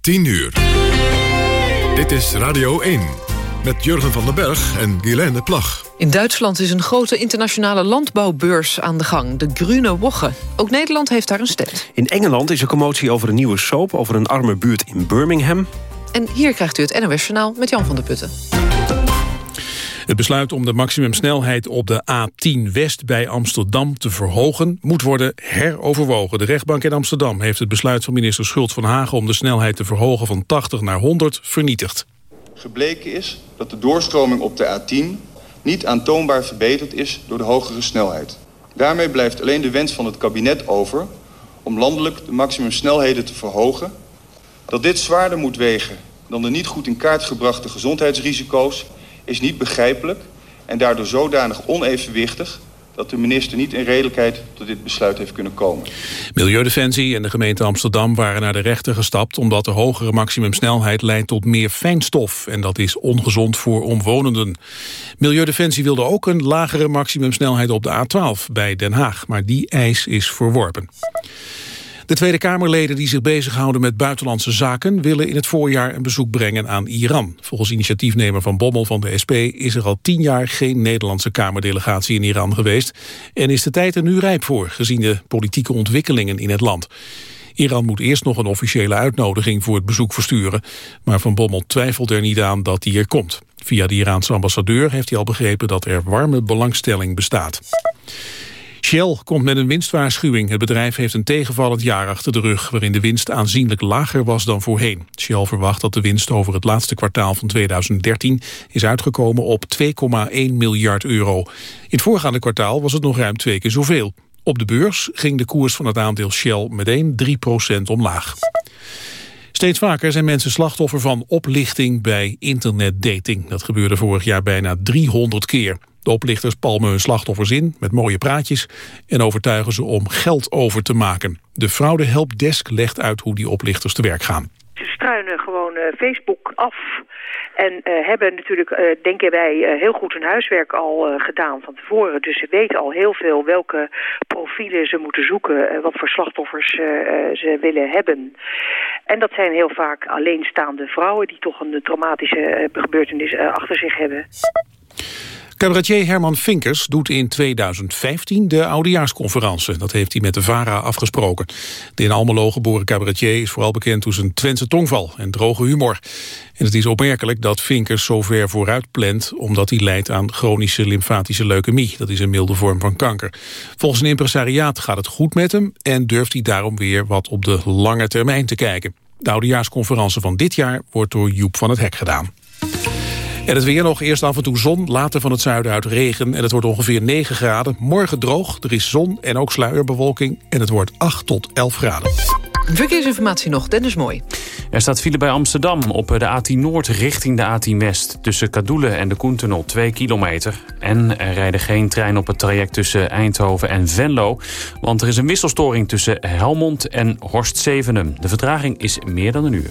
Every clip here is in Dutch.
10 uur. Dit is Radio 1 met Jurgen van den Berg en Guilaine Plag. In Duitsland is een grote internationale landbouwbeurs aan de gang, de Grüne Woche. Ook Nederland heeft daar een stand. In Engeland is er commotie over een nieuwe soap over een arme buurt in Birmingham. En hier krijgt u het NOS Journaal met Jan van der Putten. Het besluit om de maximumsnelheid op de A10 West bij Amsterdam te verhogen moet worden heroverwogen. De rechtbank in Amsterdam heeft het besluit van minister Schult van Hagen om de snelheid te verhogen van 80 naar 100 vernietigd. Gebleken is dat de doorstroming op de A10 niet aantoonbaar verbeterd is door de hogere snelheid. Daarmee blijft alleen de wens van het kabinet over om landelijk de maximumsnelheden te verhogen. Dat dit zwaarder moet wegen dan de niet goed in kaart gebrachte gezondheidsrisico's is niet begrijpelijk en daardoor zodanig onevenwichtig dat de minister niet in redelijkheid tot dit besluit heeft kunnen komen. Milieudefensie en de gemeente Amsterdam waren naar de rechter gestapt... omdat de hogere maximumsnelheid leidt tot meer fijnstof... en dat is ongezond voor omwonenden. Milieudefensie wilde ook een lagere maximumsnelheid op de A12 bij Den Haag... maar die eis is verworpen. De Tweede Kamerleden die zich bezighouden met buitenlandse zaken... willen in het voorjaar een bezoek brengen aan Iran. Volgens initiatiefnemer Van Bommel van de SP... is er al tien jaar geen Nederlandse Kamerdelegatie in Iran geweest... en is de tijd er nu rijp voor, gezien de politieke ontwikkelingen in het land. Iran moet eerst nog een officiële uitnodiging voor het bezoek versturen... maar Van Bommel twijfelt er niet aan dat die er komt. Via de Iraanse ambassadeur heeft hij al begrepen dat er warme belangstelling bestaat. Shell komt met een winstwaarschuwing. Het bedrijf heeft een tegenvallend jaar achter de rug... waarin de winst aanzienlijk lager was dan voorheen. Shell verwacht dat de winst over het laatste kwartaal van 2013... is uitgekomen op 2,1 miljard euro. In het voorgaande kwartaal was het nog ruim twee keer zoveel. Op de beurs ging de koers van het aandeel Shell meteen 3% omlaag. Steeds vaker zijn mensen slachtoffer van oplichting bij internetdating. Dat gebeurde vorig jaar bijna 300 keer. De oplichters palmen hun slachtoffers in met mooie praatjes... en overtuigen ze om geld over te maken. De fraude helpdesk legt uit hoe die oplichters te werk gaan. Ze struinen gewoon uh, Facebook af en uh, hebben natuurlijk, uh, denken wij, heel goed hun huiswerk al gedaan van tevoren. Dus ze weten al heel veel welke profielen ze moeten zoeken, wat voor slachtoffers ze willen hebben. En dat zijn heel vaak alleenstaande vrouwen die toch een traumatische gebeurtenis achter zich hebben. Cabaretier Herman Vinkers doet in 2015 de oudejaarsconferentie. Dat heeft hij met de VARA afgesproken. De in Almelo geboren cabaretier is vooral bekend door zijn Twentse tongval en droge humor. En het is opmerkelijk dat Vinkers zo ver vooruit plant... omdat hij lijdt aan chronische lymfatische leukemie. Dat is een milde vorm van kanker. Volgens een impresariaat gaat het goed met hem... en durft hij daarom weer wat op de lange termijn te kijken. De oudejaarsconferentie van dit jaar wordt door Joep van het Hek gedaan. En het weer nog, eerst af en toe zon, later van het zuiden uit regen... en het wordt ongeveer 9 graden. Morgen droog, er is zon en ook sluierbewolking... en het wordt 8 tot 11 graden. Verkeersinformatie nog, Dennis Mooi. Er staat file bij Amsterdam op de A10 Noord richting de A10 West. Tussen Kadoelen en de Koentunnel 2 kilometer. En er rijden geen trein op het traject tussen Eindhoven en Venlo. Want er is een wisselstoring tussen Helmond en Horst Zevenum. De vertraging is meer dan een uur.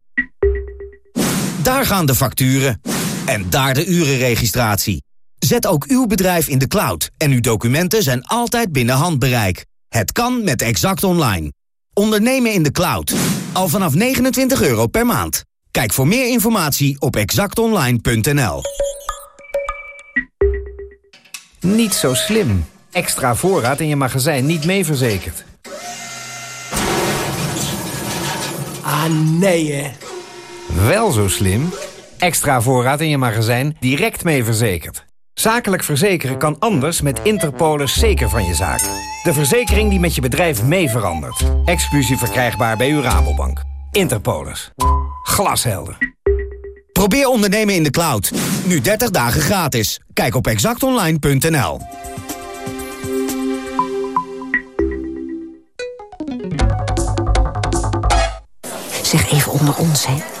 Daar gaan de facturen. En daar de urenregistratie. Zet ook uw bedrijf in de cloud en uw documenten zijn altijd binnen handbereik. Het kan met Exact Online. Ondernemen in de cloud. Al vanaf 29 euro per maand. Kijk voor meer informatie op exactonline.nl. Niet zo slim. Extra voorraad in je magazijn niet mee verzekerd. Ah, nee hè. Wel zo slim. Extra voorraad in je magazijn direct mee verzekerd. Zakelijk verzekeren kan anders met Interpolis zeker van je zaak. De verzekering die met je bedrijf mee verandert. Exclusief verkrijgbaar bij uw Rabobank. Interpolis. Glashelder. Probeer ondernemen in de cloud. Nu 30 dagen gratis. Kijk op exactonline.nl. Zeg even onder ons, hè.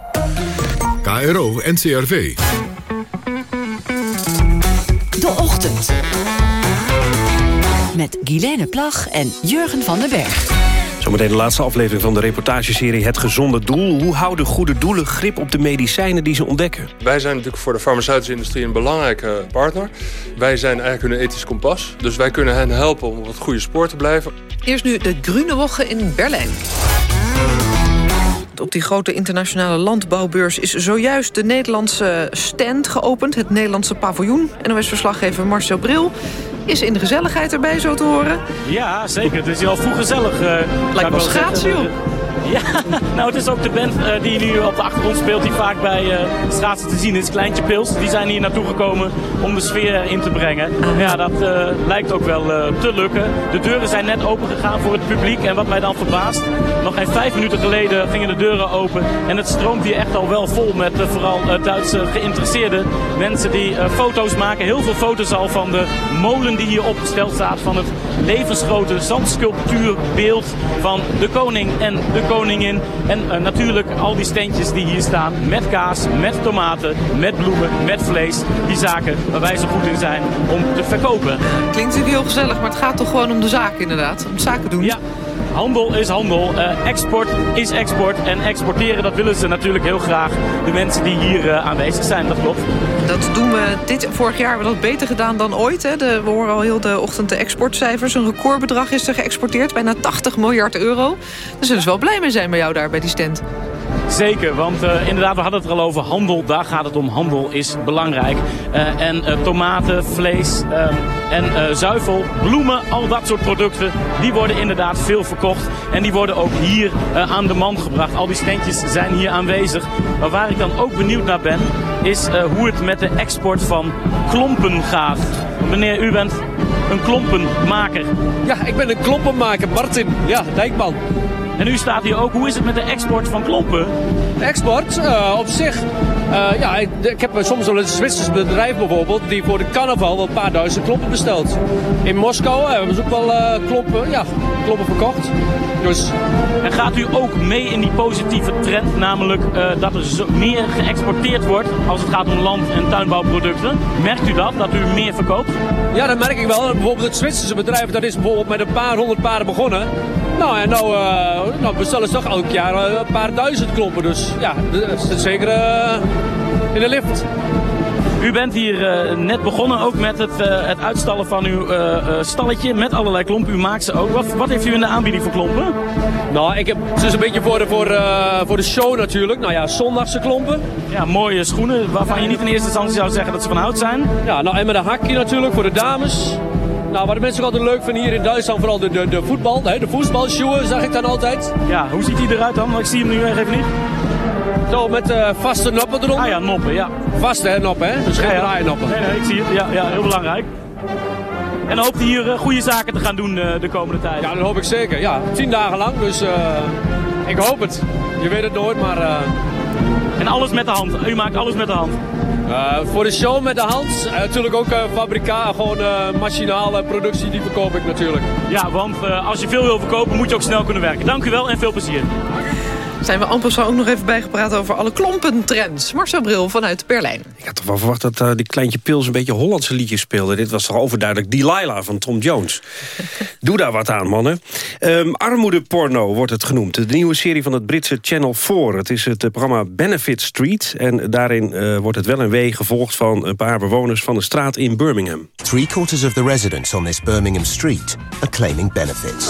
KRO NCRV. De Ochtend. Met Guilaine Plag en Jurgen van den Berg. Zometeen de laatste aflevering van de reportageserie Het Gezonde Doel. Hoe houden goede doelen grip op de medicijnen die ze ontdekken? Wij zijn natuurlijk voor de farmaceutische industrie een belangrijke partner. Wij zijn eigenlijk hun ethisch kompas. Dus wij kunnen hen helpen om op het goede spoor te blijven. Eerst nu de Grüne Woche in Berlijn. Op die grote internationale landbouwbeurs is zojuist de Nederlandse stand geopend. Het Nederlandse paviljoen. NOS-verslaggever Marcel Bril is in de gezelligheid erbij, zo te horen. Ja, zeker. Het is hier al vroeg gezellig. Uh, Lijkt wel schaatsen, joh. Ja, nou het is ook de band uh, die nu op de achtergrond speelt, die vaak bij uh, schaatsen te zien is, Kleintje Pils. Die zijn hier naartoe gekomen om de sfeer in te brengen. Ja, dat uh, lijkt ook wel te lukken. De deuren zijn net open gegaan voor het publiek en wat mij dan verbaast, nog geen vijf minuten geleden gingen de deuren open en het stroomt hier echt al wel vol met vooral Duitse geïnteresseerde mensen die foto's maken. Heel veel foto's al van de molen die hier opgesteld staat, van het levensgrote zandsculptuurbeeld van de koning en de koningin. En uh, natuurlijk al die steentjes die hier staan met kaas, met tomaten, met bloemen, met vlees. Die zaken waar wij zo goed in zijn om te verkopen. Klinkt natuurlijk heel gezellig, maar het gaat toch gewoon om de zaken inderdaad. Om zaken doen. Ja. Handel is handel, uh, export is export en exporteren dat willen ze natuurlijk heel graag. De mensen die hier uh, aanwezig zijn, dat klopt. Dat doen we dit vorig jaar hebben we dat beter gedaan dan ooit. Hè. We horen al heel de ochtend de exportcijfers. Een recordbedrag is er geëxporteerd, bijna 80 miljard euro. Daar zullen ze wel blij mee zijn bij jou daar bij die stand. Zeker, want uh, inderdaad, we hadden het er al over handel. Daar gaat het om. Handel is belangrijk. Uh, en uh, tomaten, vlees en zuivel, bloemen, al dat soort producten... die worden inderdaad veel verkocht. En die worden ook hier aan de man gebracht. Al die steentjes zijn hier aanwezig. Maar waar ik dan ook benieuwd naar ben... is hoe het met de export van klompen gaat. Meneer, u bent een klompenmaker. Ja, ik ben een klompenmaker, Martin. Ja, Dijkman. En u staat hier ook. Hoe is het met de export van klompen? De export uh, op zich. Uh, ja, ik, ik, heb soms wel een Zwitsers bedrijf bijvoorbeeld. die voor de carnaval wel een paar duizend klompen bestelt. In Moskou hebben we ook wel uh, klompen, ja, klompen verkocht. Dus. En gaat u ook mee in die positieve trend, namelijk dat er zo meer geëxporteerd wordt als het gaat om land- en tuinbouwproducten? Merkt u dat, dat u meer verkoopt? Ja, dat merk ik wel. Bijvoorbeeld het Zwitserse bedrijf, dat is bijvoorbeeld met een paar honderd paarden begonnen. Nou, en nou, uh, nou bestellen ze toch elk jaar een paar duizend klompen. Dus ja, dat zit zeker uh, in de lift. U bent hier uh, net begonnen ook met het, het uitstallen van uw stalletje met allerlei klompen. U maakt ze ook. Wat, wat heeft u in de aanbieding voor klompen? Nou, ik heb ze dus een beetje voor de, voor, voor de show natuurlijk. Nou ja, zondagse klompen. Ja, mooie schoenen waarvan je niet in eerste instantie zou zeggen dat ze van hout zijn. Ja, nou en met een hakje natuurlijk voor de dames. Nou, wat de mensen ook altijd leuk vinden hier in Duitsland, vooral de, de, de voetbal, de voetbalschoenen zag ik dan altijd. Ja, hoe ziet hij eruit dan? Ik zie hem nu even niet. Zo, met uh, vaste noppen eronder. Ah ja, noppen, ja. Vaste hè, noppen, hè? Dus geen ja, ja. Nee, nee, ik zie het. Ja, ja heel belangrijk. En hoopt hij hier uh, goede zaken te gaan doen uh, de komende tijd. Ja, dat hoop ik zeker. Ja, tien dagen lang, dus ik hoop het. Je weet het nooit, maar... En alles met de hand. U maakt alles met de hand. Uh, voor de show met de hand. Uh, natuurlijk ook uh, fabrika, gewoon machinale productie, die verkoop ik natuurlijk. Ja, want als je veel wil verkopen moet je ook snel kunnen werken. Dank u wel en veel plezier. Zijn we amper zo ook nog even bijgepraat over alle klompentrends. Marcel Bril vanuit Berlijn. Ik had toch wel verwacht dat uh, die kleintje Pils een beetje Hollandse liedjes speelde. Dit was toch overduidelijk Delilah van Tom Jones. Doe daar wat aan, mannen. Um, armoedeporno wordt het genoemd. De nieuwe serie van het Britse Channel 4. Het is het uh, programma Benefit Street. En daarin uh, wordt het wel een wee gevolgd van een paar bewoners van de straat in Birmingham. Three quarters of the residents on this Birmingham street are claiming benefits.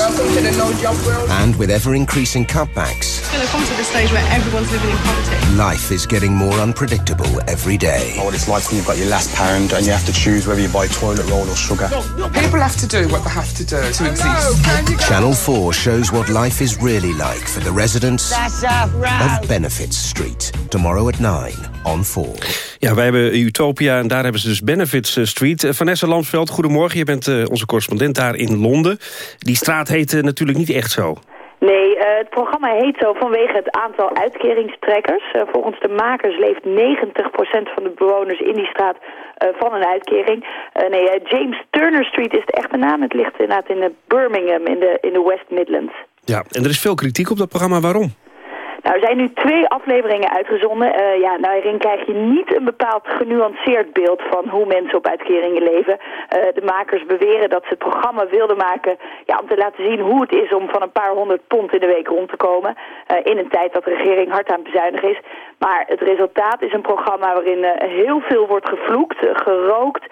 And with ever-increasing cutbacks... come to the stage where everyone's living in poverty. Life is getting more unpredictable every day. Oh, what it's like when you've got your last pound and you have to choose whether you buy toilet roll or sugar. People have to do what they have to do to exist. Channel 4 shows what life is really like for the residents of Benefits Street. Tomorrow at 9 on 4. Ja, wij hebben Utopia en daar hebben ze dus Benefits Street. Uh, Vanessa Lamsveld, goedemorgen. Je bent uh, onze correspondent daar in Londen. Die straat heet natuurlijk niet echt zo. Nee, uh, het programma heet zo vanwege het aantal uitkeringstrekkers. Uh, volgens de makers leeft 90% van de bewoners in die straat uh, van een uitkering. nee, James Turner Street is de echte naam. Het ligt inderdaad in Birmingham in de, in de West Midlands. Ja, en er is veel kritiek op dat programma. Waarom? Nou, er zijn nu twee afleveringen uitgezonden. Uh, ja, daarin krijg je niet een bepaald genuanceerd beeld van hoe mensen op uitkeringen leven. Uh, de makers beweren dat ze het programma wilden maken ja, om te laten zien hoe het is om van een paar honderd pond in de week rond te komen. Uh, in een tijd dat de regering hard aan het bezuinigen is. Maar het resultaat is een programma waarin heel veel wordt gevloekt, gerookt.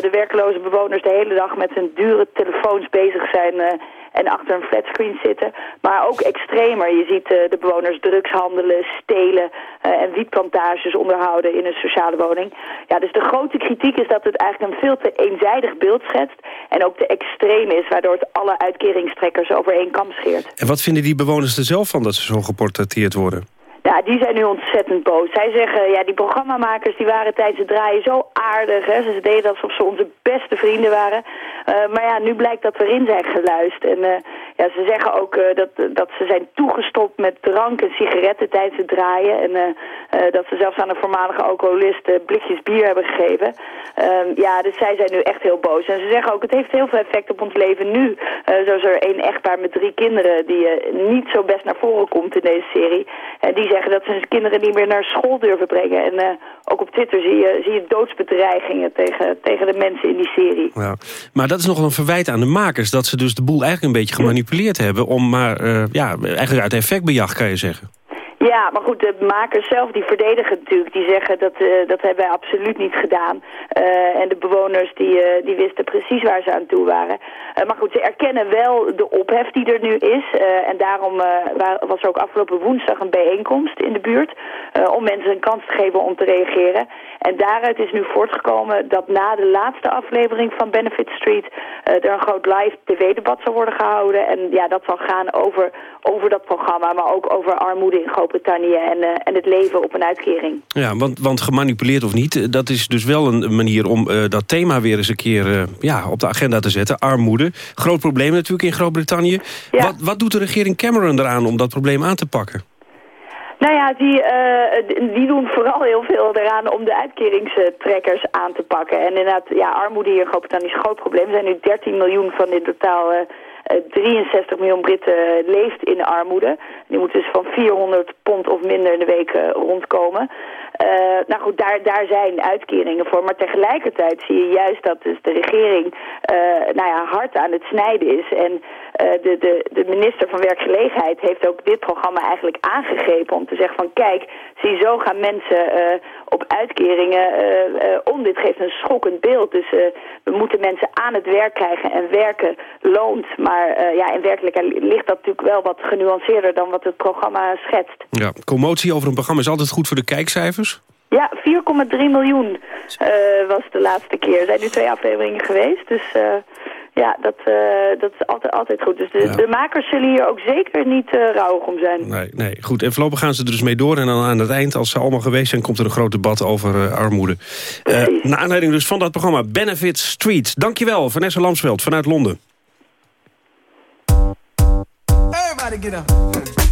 de werkloze bewoners de hele dag met hun dure telefoons bezig zijn en achter een flatscreen zitten. Maar ook extremer. Je ziet uh, de bewoners drugs handelen, stelen uh, en wietplantages onderhouden in een sociale woning. Ja, dus de grote kritiek is dat het eigenlijk een veel te eenzijdig beeld schetst. En ook te extreem is, waardoor het alle uitkeringstrekkers over één kam scheert. En wat vinden die bewoners er zelf van dat ze zo geportretteerd worden? Ja, die zijn nu ontzettend boos. Zij zeggen, ja, die programmamakers die waren tijdens het draaien zo aardig. Hè. Ze deden alsof ze onze beste vrienden waren. Uh, maar ja, nu blijkt dat we erin zijn geluisterd. En uh, ja, ze zeggen ook uh, dat, dat ze zijn toegestopt met drank en sigaretten tijdens het draaien. En dat ze zelfs aan een voormalige alcoholist blikjes bier hebben gegeven. Ehm, ja, dus zij zijn nu echt heel boos. En ze zeggen ook, het heeft heel veel effect op ons leven nu. zoals er één echtpaar met drie kinderen die niet zo best naar voren komt in deze serie. En die zeggen dat ze hun kinderen niet meer naar school durven brengen. En uh, ook op Twitter zie je, zie je doodsbedreigingen tegen, tegen de mensen in die serie. Ja. Maar dat is nogal een verwijt aan de makers. Dat ze dus de boel eigenlijk een beetje gemanipuleerd hebben... om maar uh, ja, eigenlijk uit effectbejag, kan je zeggen. Ja, maar goed, de makers zelf die verdedigen natuurlijk. Die zeggen dat, uh, dat hebben wij absoluut niet gedaan. Uh, en de bewoners die, uh, die wisten precies waar ze aan toe waren. maar goed, ze erkennen wel de ophef die er nu is. en daarom was er ook afgelopen woensdag een bijeenkomst in de buurt. om mensen een kans te geven om te reageren. En daaruit is nu voortgekomen dat na de laatste aflevering van Benefit Street... er een groot live tv-debat zal worden gehouden. En ja, dat zal gaan over, over dat programma, maar ook over armoede in Groot-Brittannië en, uh, en het leven op een uitkering. Ja, want, want gemanipuleerd of niet, dat is dus wel een manier om uh, dat thema weer eens een keer uh, ja, op de agenda te zetten. Armoede, groot probleem natuurlijk in Groot-Brittannië. Ja. Wat, wat doet de regering Cameron eraan om dat probleem aan te pakken? Nou ja, die, uh, die doen vooral heel veel eraan om de uitkeringstrekkers aan te pakken. En inderdaad, ja, armoede hier in Groot-Brittannië is een groot probleem. Er zijn nu 13 miljoen van in totaal... Uh, 63 miljoen Britten leeft in armoede. Die moeten dus van 400 pond of minder in de week rondkomen. Uh, nou goed, daar, daar zijn uitkeringen voor. Maar tegelijkertijd zie je juist dat dus de regering nou ja, hard aan het snijden is. En de, de, de minister van Werkgelegenheid heeft ook dit programma eigenlijk aangegrepen om te zeggen van kijk, zie zo gaan mensen op uitkeringen om. Dit geeft een schokkend beeld. Dus we moeten mensen aan het werk krijgen en werken loont. Maar ja, in werkelijkheid ligt dat natuurlijk wel wat genuanceerder dan wat het programma schetst. Ja, commotie over een programma is altijd goed voor de kijkcijfers. Ja, 4,3 miljoen uh, was de laatste keer. Er zijn nu twee afleveringen geweest, dus uh, ja, dat, uh, dat is altijd, altijd goed. Dus de, ja. de, makers zullen hier ook zeker niet rouwig om zijn. Nee, nee, goed. En voorlopig gaan ze er dus mee door. En dan aan het eind, als ze allemaal geweest zijn, komt er een groot debat over armoede. naar aanleiding dus van dat programma Benefit Street. Dankjewel, Vanessa Lamsveld vanuit Londen. Everybody get up.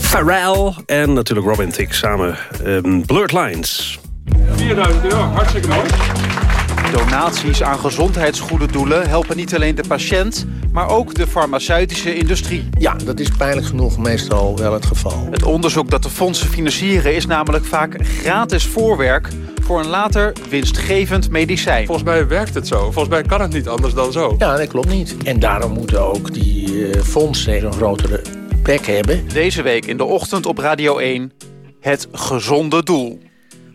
Pharrell en natuurlijk Robin Thicke samen. Ehm, Blurred Lines. 4000 euro, hartstikke mooi. Donaties aan gezondheidsgoede doelen helpen niet alleen de patiënt... maar ook de farmaceutische industrie. Ja, dat is pijnlijk genoeg meestal wel het geval. Het onderzoek dat de fondsen financieren is namelijk vaak gratis voorwerk... voor een later winstgevend medicijn. Volgens mij werkt het zo. Volgens mij kan het niet anders dan zo. Ja, dat klopt niet. En daarom moeten ook die eh, fondsen een grotere bek hebben. Deze week in de ochtend op Radio 1... Het gezonde doel.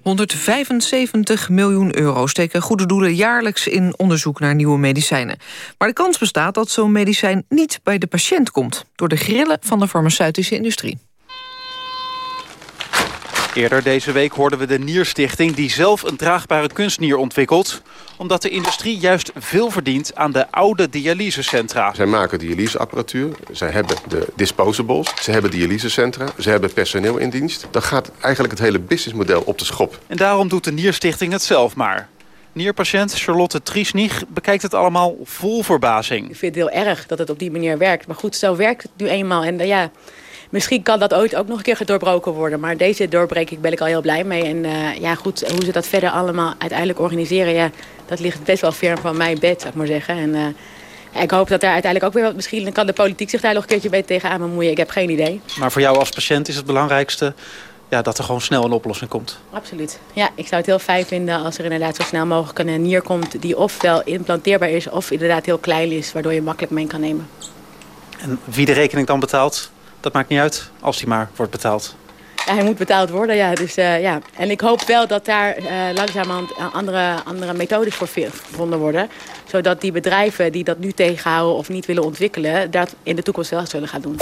175 miljoen euro steken goede doelen jaarlijks in onderzoek naar nieuwe medicijnen. Maar de kans bestaat dat zo'n medicijn niet bij de patiënt komt... door de grillen van de farmaceutische industrie. Eerder deze week hoorden we de Nierstichting... die zelf een draagbare kunstnier ontwikkelt... omdat de industrie juist veel verdient aan de oude dialysecentra. Zij maken dialyseapparatuur, zij hebben de disposables, ze hebben dialysecentra, ze hebben personeel in dienst. Dan gaat eigenlijk het hele businessmodel op de schop. En daarom doet de Nierstichting het zelf maar. Nierpatiënt Charlotte Triesnig bekijkt het allemaal vol verbazing. Ik vind het heel erg dat het op die manier werkt. Maar goed, zo werkt het nu eenmaal. En uh, ja, misschien kan dat ooit ook nog een keer doorbroken worden. Maar deze doorbreking ben ik al heel blij mee. En uh, ja, goed, hoe ze dat verder allemaal uiteindelijk organiseren... Ja, dat ligt best wel ver van mijn bed, zou ik maar zeggen. En uh, ik hoop dat daar uiteindelijk ook weer wat... Misschien kan de politiek zich daar nog een keertje beter tegenaan bemoeien. Ik heb geen idee. Maar voor jou als patiënt is het belangrijkste... Ja, dat er gewoon snel een oplossing komt. Absoluut. Ja, ik zou het heel fijn vinden als er inderdaad zo snel mogelijk een nier komt... die ofwel implanteerbaar is of inderdaad heel klein is... waardoor je makkelijk mee kan nemen. En wie de rekening dan betaalt, dat maakt niet uit als die maar wordt betaald. Ja, hij moet betaald worden, ja. Dus, uh, ja. En ik hoop wel dat daar uh, langzamerhand andere, andere methodes voor gevonden worden. Zodat die bedrijven die dat nu tegenhouden of niet willen ontwikkelen... dat in de toekomst wel zullen gaan doen.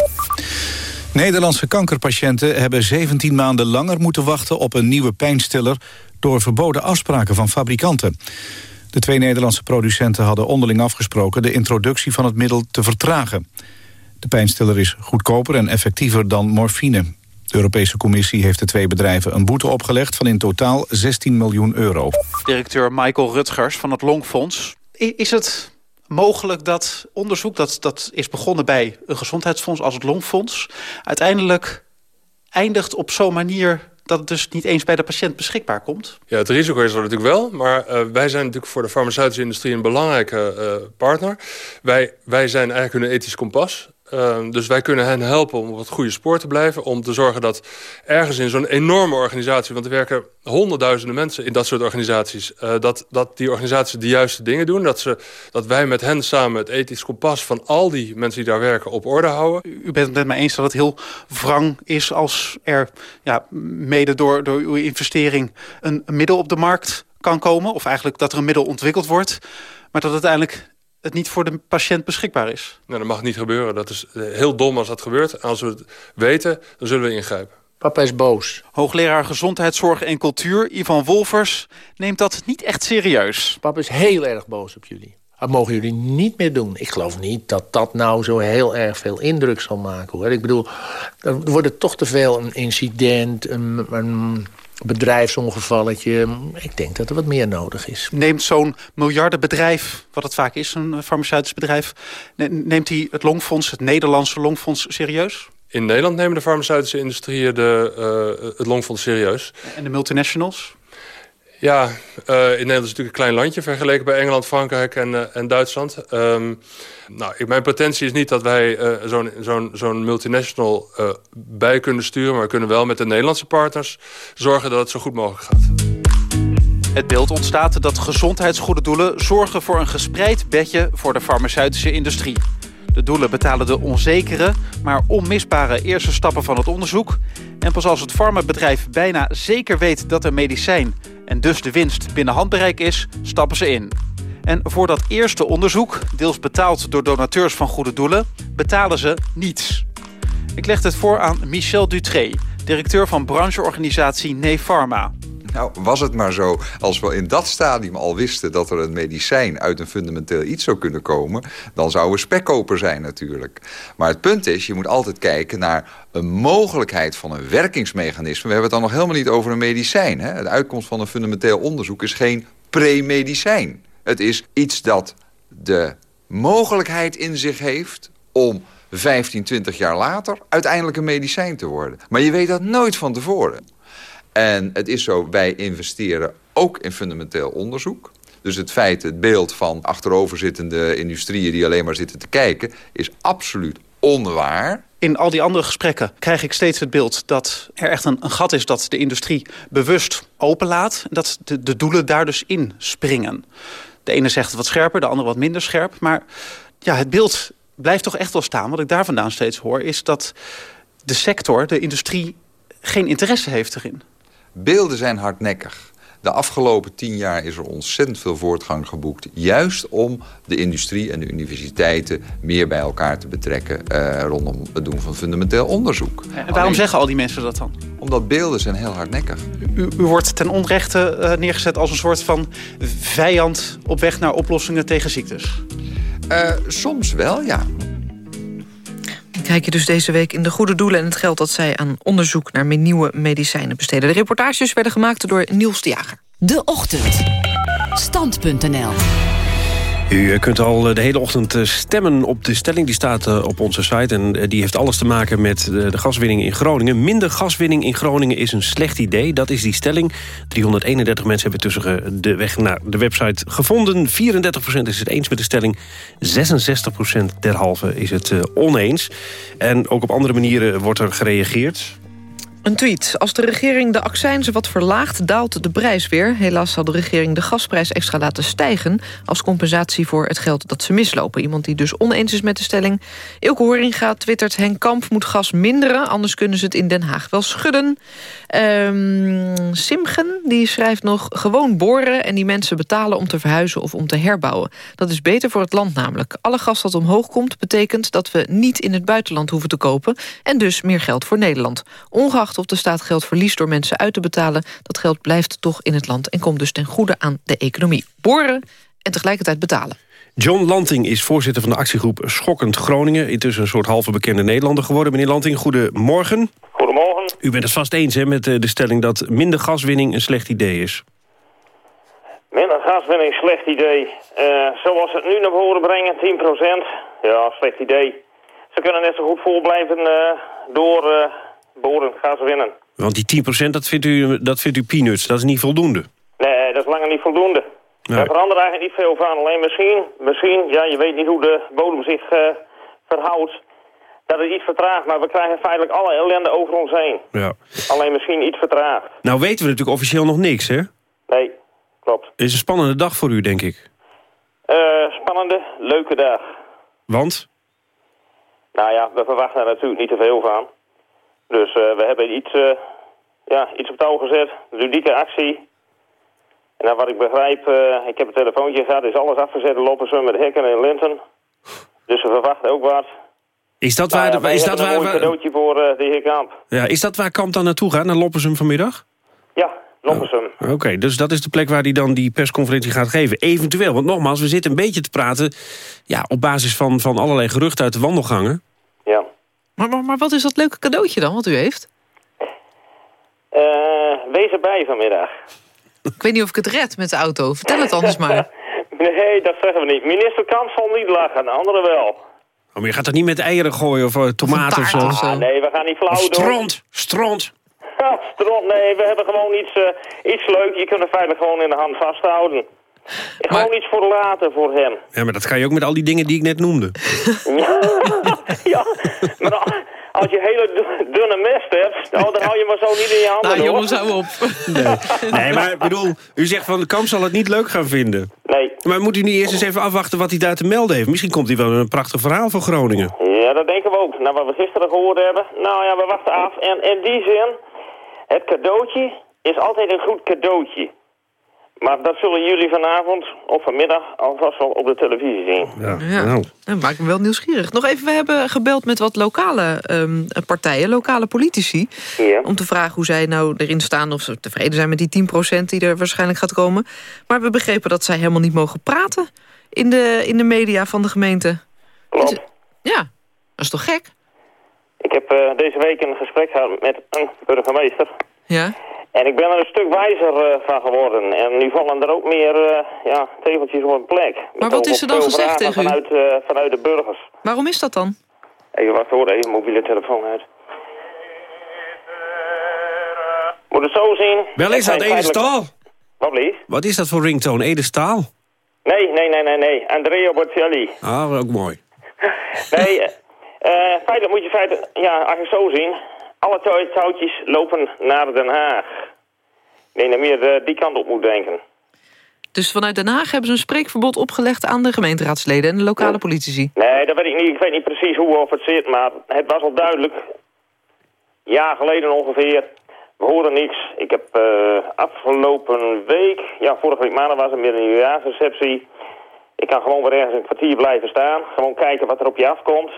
Nederlandse kankerpatiënten hebben 17 maanden langer moeten wachten op een nieuwe pijnstiller door verboden afspraken van fabrikanten. De twee Nederlandse producenten hadden onderling afgesproken de introductie van het middel te vertragen. De pijnstiller is goedkoper en effectiever dan morfine. De Europese Commissie heeft de twee bedrijven een boete opgelegd van in totaal 16 miljoen euro. Directeur Michael Rutgers van het Longfonds. Is het mogelijk dat onderzoek, dat, dat is begonnen bij een gezondheidsfonds als het Longfonds... uiteindelijk eindigt op zo'n manier dat het dus niet eens bij de patiënt beschikbaar komt? Ja, het risico is er natuurlijk wel. Maar uh, wij zijn natuurlijk voor de farmaceutische industrie een belangrijke uh, partner. Wij, wij zijn eigenlijk hun ethisch kompas. Uh, dus wij kunnen hen helpen om op het goede spoor te blijven. Om te zorgen dat ergens in zo'n enorme organisatie... want er werken honderdduizenden mensen in dat soort organisaties... Uh, dat, dat die organisaties de juiste dingen doen. Dat, ze, dat wij met hen samen het ethisch kompas van al die mensen die daar werken op orde houden. U bent het met mij eens dat het heel wrang is als er ja, mede door, door uw investering... een middel op de markt kan komen. Of eigenlijk dat er een middel ontwikkeld wordt. Maar dat uiteindelijk het niet voor de patiënt beschikbaar is. Nou, dat mag niet gebeuren. Dat is heel dom als dat gebeurt. Als we het weten, dan zullen we ingrijpen. Papa is boos. Hoogleraar Gezondheidszorg en Cultuur, Ivan Wolfers, neemt dat niet echt serieus. Papa is heel erg boos op jullie. Dat mogen jullie niet meer doen. Ik geloof niet dat dat nou zo heel erg veel indruk zal maken. Hoor. Ik bedoel, er wordt toch te veel een incident, een, een bedrijfsongevalletje. Ik denk dat er wat meer nodig is. Neemt zo'n miljardenbedrijf, wat het vaak is, een farmaceutisch bedrijf... ne- neemt hij het Longfonds, het Nederlandse Longfonds, serieus? In Nederland nemen de farmaceutische industrieën de, eh, het longfonds serieus. En de multinationals? Ja, eh, in Nederland is natuurlijk een klein landje... vergeleken bij Engeland, Frankrijk en, eh, en Duitsland. Ehm, nou, ik, mijn potentie is niet dat wij eh, zo'n zo'n zo'n multinational bij kunnen sturen... maar we kunnen wel met de Nederlandse partners zorgen dat het zo goed mogelijk gaat. Het beeld ontstaat dat gezondheidsgoede doelen zorgen voor een gespreid bedje voor de farmaceutische industrie. De doelen betalen de onzekere, maar onmisbare eerste stappen van het onderzoek. En pas als het farmabedrijf bijna zeker weet dat een medicijn en dus de winst binnen handbereik is, stappen ze in. En voor dat eerste onderzoek, deels betaald door donateurs van goede doelen, betalen ze niets. Ik leg het voor aan Michel Dutré, directeur van brancheorganisatie Nefarma. Nou, was het maar zo, als we in dat stadium al wisten... dat er een medicijn uit een fundamenteel iets zou kunnen komen... dan zouden we spekkoper zijn natuurlijk. Maar het punt is, je moet altijd kijken naar een mogelijkheid van een werkingsmechanisme. We hebben het dan nog helemaal niet over een medicijn. Hè? De uitkomst van een fundamenteel onderzoek is geen pre-medicijn. Het is iets dat de mogelijkheid in zich heeft om 15, 20 jaar later uiteindelijk een medicijn te worden. Maar je weet dat nooit van tevoren. En het is zo, wij investeren ook in fundamenteel onderzoek. Dus het feit, het beeld van achteroverzittende industrieën... die alleen maar zitten te kijken, is absoluut onwaar. In al die andere gesprekken krijg ik steeds het beeld dat er echt een, een gat is dat de industrie bewust openlaat. Dat de, de doelen daar dus in springen. De ene zegt het wat scherper, de andere wat minder scherp. Maar ja, het beeld blijft toch echt wel staan. Wat ik daar vandaan steeds hoor, is dat de sector, de industrie, geen interesse heeft erin. Beelden zijn hardnekkig. De afgelopen tien jaar is er ontzettend veel voortgang geboekt. Juist om de industrie en de universiteiten meer bij elkaar te betrekken... Eh, rondom het doen van fundamenteel onderzoek. En waarom zeggen al die mensen dat dan? Omdat beelden zijn heel hardnekkig. U, u wordt ten onrechte eh, neergezet als een soort van vijand... op weg naar oplossingen tegen ziektes. Uh, soms wel, ja. Kijk je dus deze week in de goede doelen en het geld dat zij aan onderzoek naar nieuwe medicijnen besteden. De reportages werden gemaakt door Niels de Jager. De Ochtend. Stand.nl U kunt al de hele ochtend stemmen op de stelling. Die staat op onze site en die heeft alles te maken met de gaswinning in Groningen. Minder gaswinning in Groningen is een slecht idee. Dat is die stelling. 331 mensen hebben tussen de weg naar de website gevonden. 34% is het eens met de stelling. 66% derhalve is het oneens. En ook op andere manieren wordt er gereageerd. Een tweet. Als de regering de accijnzen wat verlaagt, daalt de prijs weer. Helaas zal de regering de gasprijs extra laten stijgen... als compensatie voor het geld dat ze mislopen. Iemand die dus oneens is met de stelling. Ilke Horinga twittert... Henk Kamp moet gas minderen, anders kunnen ze het in Den Haag wel schudden. Um, Simgen die schrijft nog... gewoon boren en die mensen betalen om te verhuizen of om te herbouwen. Dat is beter voor het land namelijk. Alle gas dat omhoog komt betekent dat we niet in het buitenland hoeven te kopen... en dus meer geld voor Nederland. Ongeacht of de staat geld verliest door mensen uit te betalen... dat geld blijft toch in het land en komt dus ten goede aan de economie. Boren en tegelijkertijd betalen. John Lanting is voorzitter van de actiegroep Schokkend Groningen. Intussen een soort halve bekende Nederlander geworden. Meneer Lanting, goedemorgen. Goedemorgen. U bent het vast eens hè, met de stelling dat minder gaswinning een slecht idee is. Minder gaswinning, slecht idee. Uh, zoals ze het nu naar voren brengen, 10%. Ja, slecht idee. Ze kunnen net zo goed vol blijven uh, door... Uh, boren, gaan ze winnen. Want die 10% dat vindt, u, dat vindt u peanuts, dat is niet voldoende? Nee, dat is langer niet voldoende. Nee. Daar verandert eigenlijk niet veel van. Alleen misschien, misschien, ja, je weet niet hoe de bodem zich uh, verhoudt. Dat het iets vertraagt, maar we krijgen feitelijk alle ellende over ons heen. Ja. Alleen misschien iets vertraagd. Nou weten we natuurlijk officieel nog niks, hè? Nee, klopt. Het is een spannende dag voor u, denk ik. Uh, spannende, leuke dag. Want? Nou ja, we verwachten er natuurlijk niet te veel van. Dus uh, we hebben iets, uh, ja, iets op touw gezet, ludieke actie. En dan wat ik begrijp, uh, ik heb een telefoontje gehad, is alles afgezet, lopen ze met hekken en linten. Dus we verwachten ook wat. Is dat waar... Nou ja, is dat waar, een cadeautje voor de heer Kamp. Ja, is dat waar Kamp dan naartoe gaat, naar Loppersum vanmiddag? Ja, Loppersum. Oh, Oké, okay, dus dat is de plek waar hij dan die persconferentie gaat geven. Eventueel, want nogmaals, we zitten een beetje te praten... Ja, op basis van, van allerlei geruchten uit de wandelgangen. Maar, maar, maar wat is dat leuke cadeautje dan, wat u heeft? Uh, wees erbij vanmiddag. Ik weet niet of ik het red met de auto. Vertel het anders maar. Nee, dat zeggen we niet. Minister Kamp zal niet lachen, de anderen wel. Oh, maar je gaat toch niet met eieren gooien of eh, tomaten of zo? Ah, nee, we gaan niet flauw Of doen. stront, stront. Ja, stront, nee, we hebben gewoon iets, eh, iets leuks. Je kunt het feitelijk gewoon in de hand vasthouden. Gewoon iets voor later voor hem. Ja, maar dat kan je ook met al die dingen die ik net noemde. Ja, ja. maar dan- als je hele du- dunne mest hebt, nou, dan hou je maar zo niet in je handen. Nou jongens, hou op. Nee, nee maar ik bedoel, u zegt van de Kamp zal het niet leuk gaan vinden. Nee. Maar moet u niet eerst eens even afwachten wat hij daar te melden heeft? Misschien komt hij wel een prachtig verhaal voor Groningen. Ja, dat denken we ook. Nou, wat we gisteren gehoord hebben. Nou ja, we wachten af. En in die zin, het cadeautje is altijd een goed cadeautje. Maar dat zullen jullie vanavond of vanmiddag alvast wel op de televisie zien. Ja, Ja. nou. Dat maakt me wel nieuwsgierig. Nog even, we hebben gebeld met wat lokale ehm, partijen, lokale politici... Ja. om te vragen hoe zij nou erin staan... of ze tevreden zijn met die 10% die er waarschijnlijk gaat komen. Maar we begrepen dat zij helemaal niet mogen praten... in de, in de media van de gemeente. Klopt. Ja, dat is toch gek? Ik heb eh, deze week een gesprek gehad met een burgemeester. Ja? En ik ben er een stuk wijzer eh, van geworden. En nu vallen er ook meer eh, ja, tegeltjes op een plek. Maar wat is er dan gezegd tegen u? vanuit, eh, vanuit de burgers. Waarom is dat dan? Even wacht hoor, even mobiele telefoon uit. Moet het zo zien. Wel is dat zijn Ede feitelijk- Staal? Wat blieft? Wat is dat voor ringtone? Ede Staal? Nee, nee, nee, nee, nee. Andrea Bocelli. Ah, ook mooi. Nee, feitelijk moet je feitelijk, ja, als je het zo zien, alle tou- touwtjes lopen naar Den Haag. Ik denk dat meer eh, die kant op moet denken. Dus vanuit Den Haag hebben ze een spreekverbod opgelegd... aan de gemeenteraadsleden en de lokale politici. Nee, dat weet ik niet. Ik weet niet precies hoe of het zit, maar het was al duidelijk. Een jaar geleden ongeveer. We hoorden niks. Ik heb eh, afgelopen week, ja, vorige week maandag was er meer een nieuwjaarsreceptie. Ik kan gewoon weer ergens een kwartier blijven staan. Gewoon kijken wat er op je afkomt.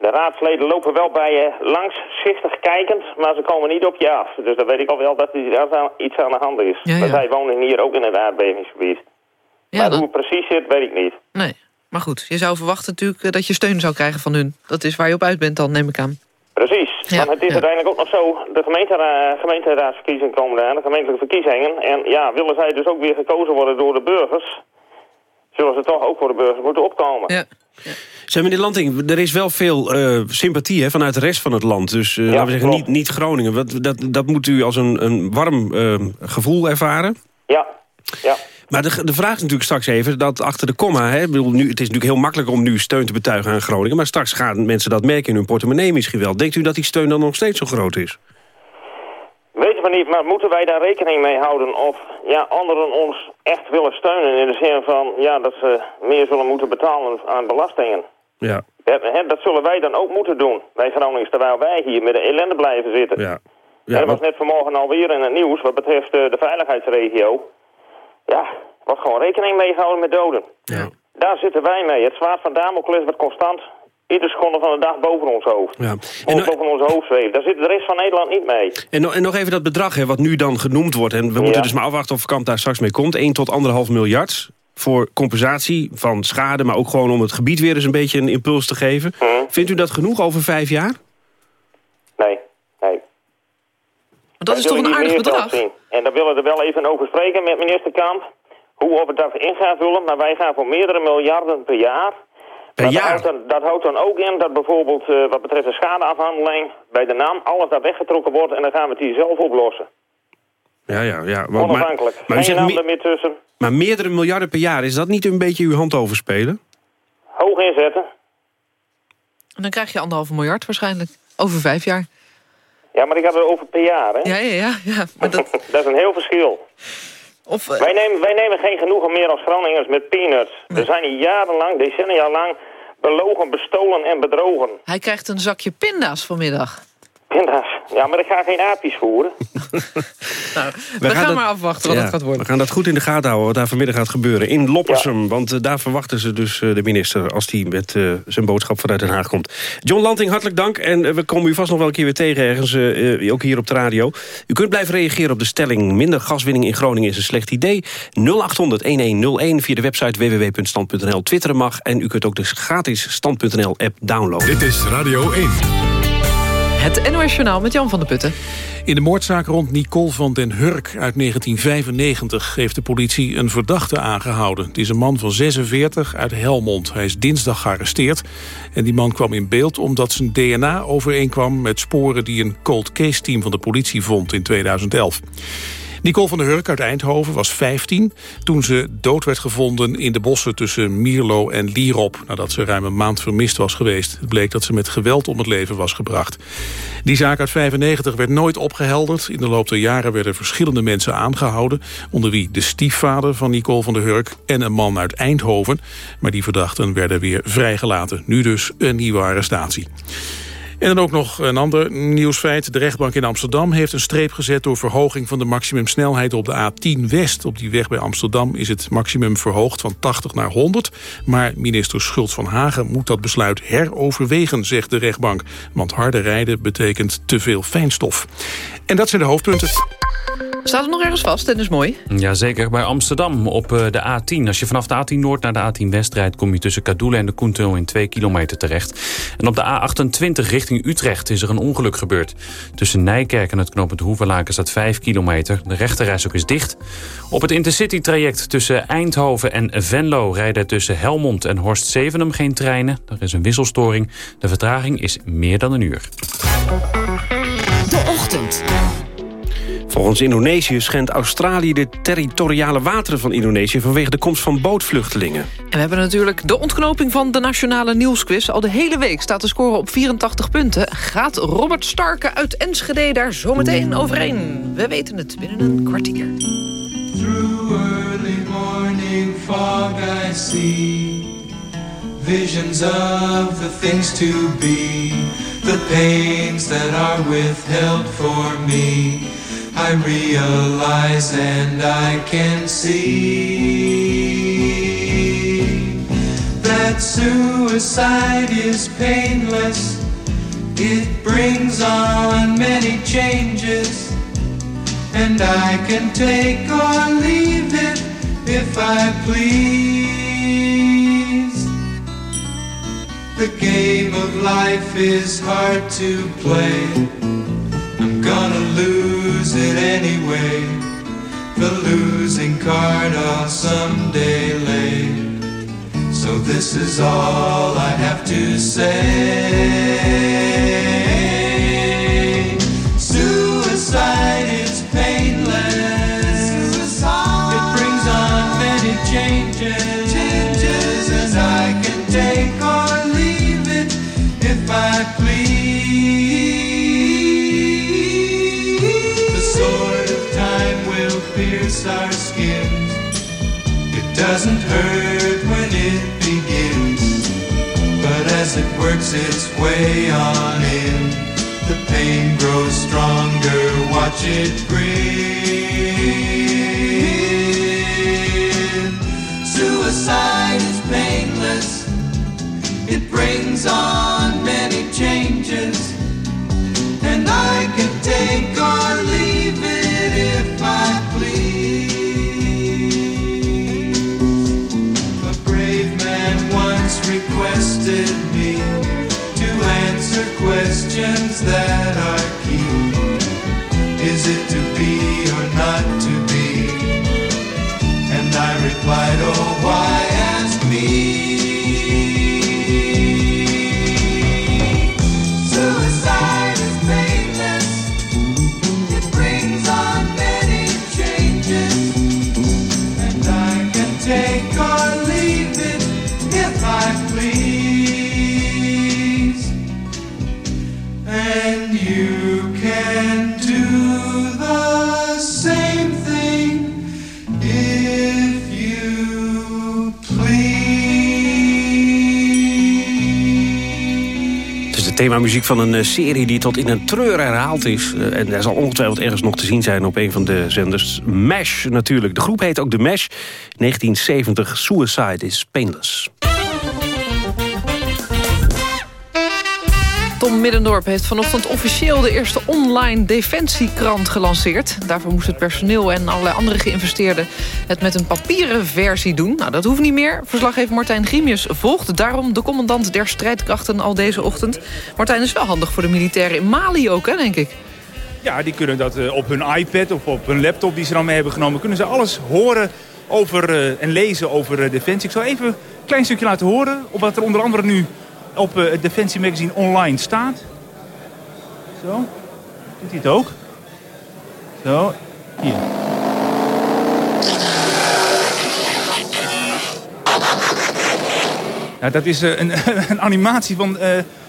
De raadsleden lopen wel bij je langs, zichtig kijkend, maar ze komen niet op je af. Dus dan weet ik al wel dat er iets aan- de hand is. Ja, ja. Maar zij wonen hier ook in het aardbevingsgebied. Ja, maar dat- hoe het precies zit, weet ik niet. Nee, maar goed, je zou verwachten natuurlijk eh, dat je steun zou krijgen van hun. Dat is waar je op uit bent dan, neem ik aan. Precies, want het is uiteindelijk ook nog zo, de gemeentera gemeenteraadsverkiezingen komen eraan, de gemeentelijke verkiezingen. En ja, willen zij dus ook weer gekozen worden door de burgers, zullen ze toch ook voor de burgers moeten opkomen. Ja. Zeg, meneer Lanting, er is wel veel eh, sympathie hè, vanuit de rest van het land. Dus eh, laten we zeggen, niet, niet Groningen. Wat, dat, dat moet u als een, een warm eh, gevoel ervaren. Ja, ja. Maar de, de vraag is natuurlijk straks even dat achter de komma... Hè, bedoel, nu, het is natuurlijk heel makkelijk om nu steun te betuigen aan Groningen... maar straks gaan mensen dat merken in hun portemonnee misschien wel. Denkt u dat die steun dan nog steeds zo groot is? Weten we niet, maar moeten wij daar rekening mee houden of ja, anderen ons echt willen steunen in de zin van ja, dat ze meer zullen moeten betalen aan belastingen? Ja, Dat, hè, dat zullen wij dan ook moeten doen, wij Groningers, terwijl wij hier met de ellende blijven zitten. ja. en dat was net vanmorgen alweer in het nieuws wat betreft eh, de veiligheidsregio. Ja, er wordt gewoon rekening mee gehouden met doden. Ja. Daar zitten wij mee. Het zwaard van Damocles wordt constant iedere seconde van de dag boven ons hoofd. ja. En boven ons hoofd zweeft. Daar zit de rest van Nederland niet mee. En, no- en nog even dat bedrag hè, wat nu dan genoemd wordt. En we moeten Ja. dus maar afwachten of Kamp daar straks mee komt. 1 tot 1,5 miljard voor compensatie van schade... maar ook gewoon om het gebied weer eens een beetje een impuls te geven. Vindt u dat genoeg over vijf jaar? Nee, nee. Maar dat is toch een aardig bedrag? En daar willen we er wel even over spreken met minister Kamp. Hoe we dat in gaan vullen. Maar wij gaan voor meerdere miljarden per jaar. Dat houdt, dan, dat houdt dan ook in dat bijvoorbeeld eh, wat betreft de schadeafhandeling... bij de naam alles daar weggetrokken wordt en dan gaan we het hier zelf oplossen. Ja, ja, ja. Maar, Onafhankelijk. maar, u Geen zegt me- er meer tussen. maar meerdere miljarden per jaar, is dat niet een beetje uw hand overspelen? Hoog inzetten. En dan krijg je anderhalve miljard waarschijnlijk. Over vijf jaar. Ja, maar ik had het over per jaar, hè? Ja, ja, ja. ja. Maar dat, dat is een heel verschil. of, eh, Wij nemen, wij nemen geen genoegen meer als Groningers met peanuts. We zijn hier jarenlang, decennia lang, belogen, bestolen en bedrogen. hij krijgt een zakje pinda's vanmiddag. Pinda's. Ja, maar ik ga geen aapjes voeren. Nou, we, gaan, dat- maar afwachten wat Ja, het gaat worden. We gaan dat goed in de gaten houden wat daar vanmiddag gaat gebeuren. In Loppersum, want eh, daar verwachten ze dus eh, de minister... als die met eh, zijn boodschap vanuit Den Haag komt. John Lanting, hartelijk dank. En we komen u vast nog wel een keer weer tegen ergens, ook hier op de radio. U kunt blijven reageren op de stelling... minder gaswinning in Groningen is een slecht idee. 0800-1101 via de website www.stand.nl. Twitteren mag en u kunt ook de gratis Stand.nl-app downloaden. Dit is Radio 1. Het NOS Journaal met Jan van der Putten. In de moordzaak rond Nicole van den Hurk uit 1995... heeft de politie een verdachte aangehouden. Het is een man van 46 uit Helmond. Hij is dinsdag gearresteerd. En die man kwam in beeld omdat zijn DNA overeenkwam... met sporen die een cold case team van de politie vond in 2011. Nicole van der Hurk uit Eindhoven was 15... toen ze dood werd gevonden in de bossen tussen Mierlo en Lierop... nadat ze ruim een maand vermist was geweest. Het bleek dat ze met geweld om het leven was gebracht. Die zaak uit 95 werd nooit opgehelderd. In de loop der jaren werden verschillende mensen aangehouden... onder wie de stiefvader van Nicole van der Hurk en een man uit Eindhoven. Maar die verdachten werden weer vrijgelaten. Nu dus een nieuwe arrestatie. En dan ook nog een ander nieuwsfeit. De rechtbank in Amsterdam heeft een streep gezet... door verhoging van de maximumsnelheid op de A10 West. Op die weg bij Amsterdam is het maximum verhoogd van 80 naar 100. Maar minister Schultz van Hagen moet dat besluit heroverwegen, zegt de rechtbank. Want harder rijden betekent te veel fijnstof. En dat zijn de hoofdpunten. Staat er nog ergens vast? Dat is mooi. Jazeker, bij Amsterdam op eh, de A10. Als je vanaf de A10 Noord naar de A10 West rijdt... kom je tussen Kadoelen en de Koentunnel in 2 kilometer terecht. En op de A28 richting Utrecht is er een ongeluk gebeurd. Tussen Nijkerk en het knooppunt Hoevenlaken staat 5 kilometer. De rechterreis ook is dicht. Op het Intercity-traject tussen Eindhoven en Venlo... rijden tussen Helmond en Horst Zevenum geen treinen. Er is een wisselstoring. De vertraging is meer dan een uur. De Ochtend. Volgens Indonesië schendt Australië de territoriale wateren van Indonesië... vanwege de komst van bootvluchtelingen. En we hebben natuurlijk de ontknoping van de Nationale Nieuwsquiz. Al de hele week staat de score op 84 punten. Gaat Robert Starke uit Enschede daar zometeen overheen? We weten het binnen een kwartier. Through early morning fog I see Visions of the things to be The pains that are withheld for me I realize and I can see That suicide is painless It brings on many changes and I can take or leave it if I please. The game of life is hard to play. I'm gonna lose it anyway. The losing card I'll someday lay. So this is all I have to say. Suicide is painless. It brings on many changes. Changes, and I can take or leave it if I please. Our skin. It doesn't hurt when it begins, but as it works its way on in, the pain grows stronger. Watch it grin. Suicide is painless. It brings on many changes, and I can take or leave questions that are key. Is it to be or not to be? And I replied, Oh, why themamuziek van een eh, serie die tot in een treur herhaald is. Eh, En er zal ongetwijfeld ergens nog te zien zijn op een van de zenders. MASH natuurlijk. De groep heet ook de MASH. 1970 Suicide is Painless. Tom Middendorp heeft vanochtend officieel de eerste online defensiekrant gelanceerd. Daarvoor moest het personeel en allerlei andere geïnvesteerden het met een papieren versie doen. Nou, dat hoeft niet meer. Verslaggever Martijn Grimius volgt daarom de commandant der strijdkrachten al deze ochtend. Martijn is wel handig voor de militairen in Mali ook, hè, denk ik. Ja, die kunnen dat eh, op hun iPad of op hun laptop die ze dan mee hebben genomen... kunnen ze alles horen over, eh, en lezen over eh, Defensie. Ik zal even een klein stukje laten horen... op wat er onder andere nu op eh, het Defensie Magazine online staat. Zo, doet hij het ook? Zo, hier. Ja, dat is eh, een, een animatie van eh,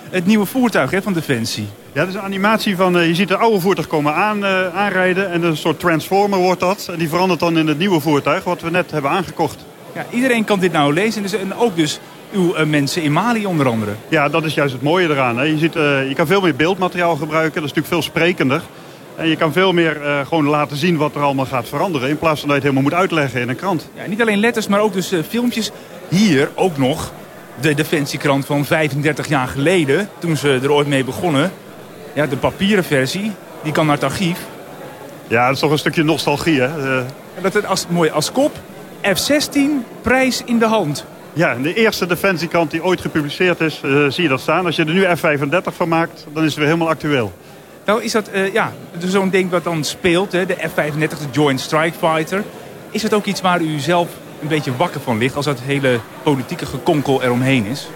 het nieuwe voertuig hè, van Defensie. Ja, dat is een animatie van, je ziet het oude voertuig komen aan, aanrijden en een soort transformer wordt dat. En die verandert dan in het nieuwe voertuig wat we net hebben aangekocht. Ja, iedereen kan dit nou lezen. Dus, en ook dus uw eh, mensen in Mali onder andere. Ja, dat is juist het mooie eraan. Hè. Je, ziet, eh, je kan veel meer beeldmateriaal gebruiken, dat is natuurlijk veel sprekender. En je kan veel meer eh, gewoon laten zien wat er allemaal gaat veranderen... in plaats van dat je het helemaal moet uitleggen in een krant. Ja, niet alleen letters, maar ook dus filmpjes. Hier ook nog de Defensiekrant van 35 jaar geleden, toen ze er ooit mee begonnen. Ja, de papieren versie, die kan naar het archief. Ja, dat is toch een stukje nostalgie, hè? En dat het als, mooi als kop, F-16, prijs in de hand. Ja, de eerste defensiekrant die ooit gepubliceerd is, eh, zie je dat staan. Als je er nu F-35 van maakt, dan is het weer helemaal actueel. Nou is dat, eh, ja, zo'n ding wat dan speelt, hè, de F-35, de Joint Strike Fighter. Is dat ook iets waar u zelf een beetje wakker van ligt, als dat hele politieke gekonkel eromheen is?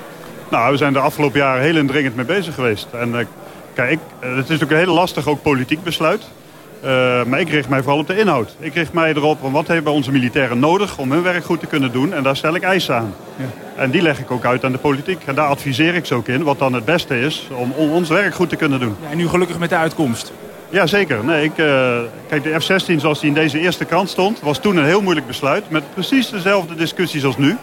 Nou, we zijn de afgelopen jaren heel indringend mee bezig geweest. En eh, kijk, het is natuurlijk een heel lastig ook politiek besluit. Eh, maar ik richt mij vooral op de inhoud. Ik richt mij erop wat hebben onze militairen nodig om hun werk goed te kunnen doen. En daar stel ik eisen aan. En die leg ik ook uit aan de politiek. En daar adviseer ik ze ook in wat dan het beste is om on- ons werk goed te kunnen doen. Ja, en nu gelukkig met de uitkomst. Ja, zeker. Nee, ik, eh, kijk, de F-16 zoals die in deze eerste krant stond... was toen een heel moeilijk besluit. Met precies dezelfde discussies als nu.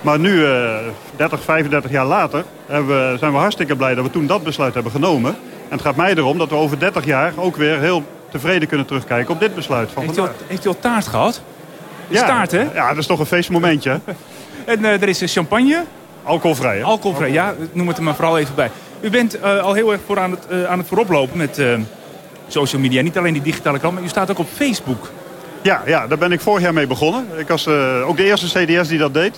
Maar nu, eh 30, 35 jaar later, we, zijn we hartstikke blij... dat we toen dat besluit hebben genomen. En het gaat mij erom dat we over 30 jaar ook weer heel tevreden kunnen terugkijken... op dit besluit van Heeft u, al, heeft u al taart gehad? Ja, Staart, hè? Ja, dat is toch een feestmomentje. En eh, er is eh, champagne. Alcoholvrij, hè? Alcoholvrij, ja. Noem het er maar vooral even bij. U bent eh, al heel erg voor aan het, aan het vooroplopen met social media. Niet alleen die digitale kant, maar u staat ook op Facebook. Ja, ja, daar ben ik vorig jaar mee begonnen. Ik was ook de eerste CDS die dat deed.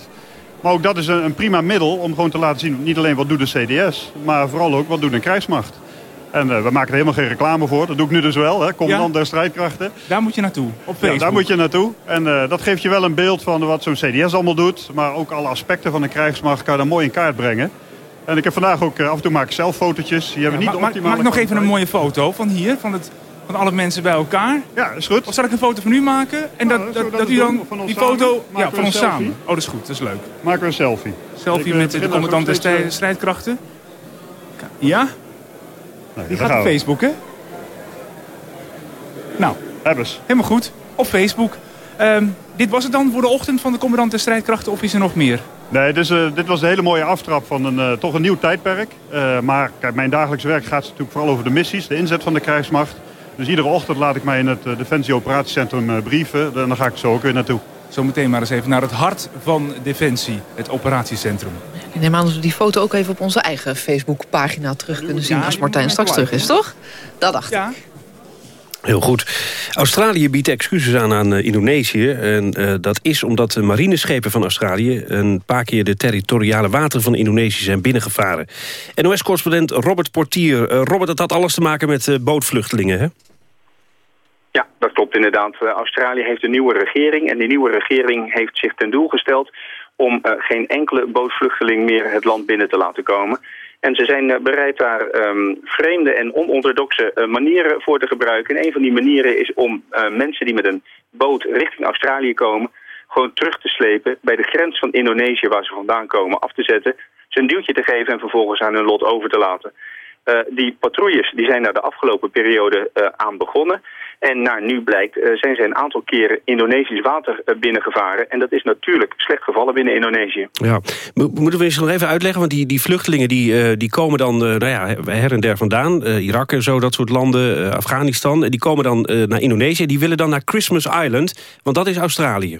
Maar ook dat is een, een prima middel om gewoon te laten zien... niet alleen wat doet de CDS, maar vooral ook wat doet een krijgsmacht. En eh, we maken er helemaal geen reclame voor. Dat doe ik nu dus wel, hè, commandant der strijdkrachten. Daar moet je naartoe, op Ja, Facebook. daar moet je naartoe. En eh, dat geeft je wel een beeld van wat zo'n CDS allemaal doet. Maar ook alle aspecten van de krijgsmacht kan je dan mooi in kaart brengen. En ik heb vandaag ook, eh, af en toe maak ik zelf fotootjes. Die hebben niet Ma- de maak, nog even een mooie foto van hier, van, het, van alle mensen bij elkaar. Ja, is goed. Of zal ik een foto van u maken? En dat, dat, dat dat u dan Van ons die samen? foto ja, van ons selfie? samen. Oh, dat is goed, dat is leuk. Maken we een selfie. Selfie Ik, met de commandant der strijdkrachten. Ja? Nee, Die daar gaat op we. Facebook, hè? Nou, Hebbers. helemaal goed. Op Facebook. Ehm, dit was het dan voor de ochtend van de commandant der strijdkrachten of is er nog meer? Nee, dus, eh, dit was een hele mooie aftrap van een, eh, toch een nieuw tijdperk. Eh, maar kijk, mijn dagelijks werk gaat natuurlijk vooral over de missies, de inzet van de krijgsmacht. Dus iedere ochtend laat ik mij in het Defensie Operatiecentrum brieven. En dan ga ik zo ook weer naartoe. Zometeen maar eens even naar het hart van Defensie, het operatiecentrum. Ik neem aan dat we die foto ook even op onze eigen Facebookpagina terug kunnen zien... als Martijn straks terug is, toch? Dat dacht Ja. Heel goed. Australië biedt excuses aan aan eh, Indonesië. En eh, dat is omdat de marineschepen van Australië... een paar keer de territoriale wateren van Indonesië zijn binnengevaren. NOS-correspondent Robert Portier. Eh, Robert, dat had alles te maken met eh, bootvluchtelingen, hè? Ja, dat klopt inderdaad. Eh, Australië heeft een nieuwe regering en die nieuwe regering heeft zich ten doel gesteld om eh, geen enkele bootvluchteling meer het land binnen te laten komen. En ze zijn eh, bereid daar ehm, vreemde en onorthodoxe manieren voor te gebruiken. En een van die manieren is om mensen die met een boot richting Australië komen... gewoon terug te slepen bij de grens van Indonesië waar ze vandaan komen af te zetten... ze een duwtje te geven en vervolgens aan hun lot over te laten. Die patrouilles die zijn daar de afgelopen periode aan begonnen. En naar nu blijkt eh, zijn ze een aantal keren Indonesisch water eh, binnengevaren. En dat is natuurlijk slecht gevallen binnen Indonesië. Ja. Mo- Moeten we eens nog even uitleggen, want die, die vluchtelingen die, eh, die komen dan nou ja, her en der vandaan. Irak en zo, dat soort landen, Afghanistan. En die komen dan naar Indonesië. Die willen dan naar Christmas Island, want dat is Australië.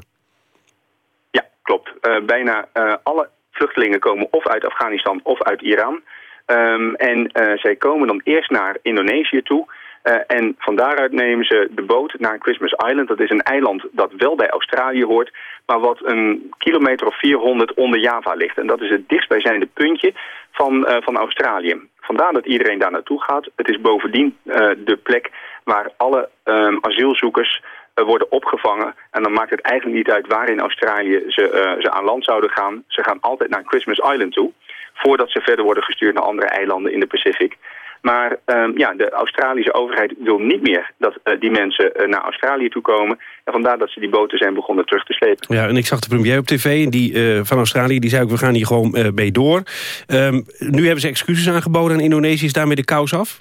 Ja, klopt. Bijna alle vluchtelingen komen of uit Afghanistan of uit Iran. Ehm, en zij komen dan eerst naar Indonesië toe. Eh, en van daaruit nemen ze de boot naar Christmas Island. Dat is een eiland dat wel bij Australië hoort, maar wat een kilometer of 400 onder Java ligt. En dat is het dichtstbijzijnde puntje van, eh, van Australië. Vandaar dat iedereen daar naartoe gaat. Het is bovendien eh, de plek waar alle ehm, asielzoekers worden opgevangen. En dan maakt het eigenlijk niet uit waar in Australië ze, ze aan land zouden gaan. Ze gaan altijd naar Christmas Island toe. Voordat ze verder worden gestuurd naar andere eilanden in de Pacific. Maar ehm, ja, de Australische overheid wil niet meer dat eh, die mensen eh, naar Australië toe komen. En vandaar dat ze die boten zijn begonnen terug te slepen. Ja, en ik zag de premier op tv die, eh, van Australië. Die zei ook, we gaan hier gewoon mee door. Ehm, nu hebben ze excuses aangeboden aan Indonesië. Is daarmee de kous af?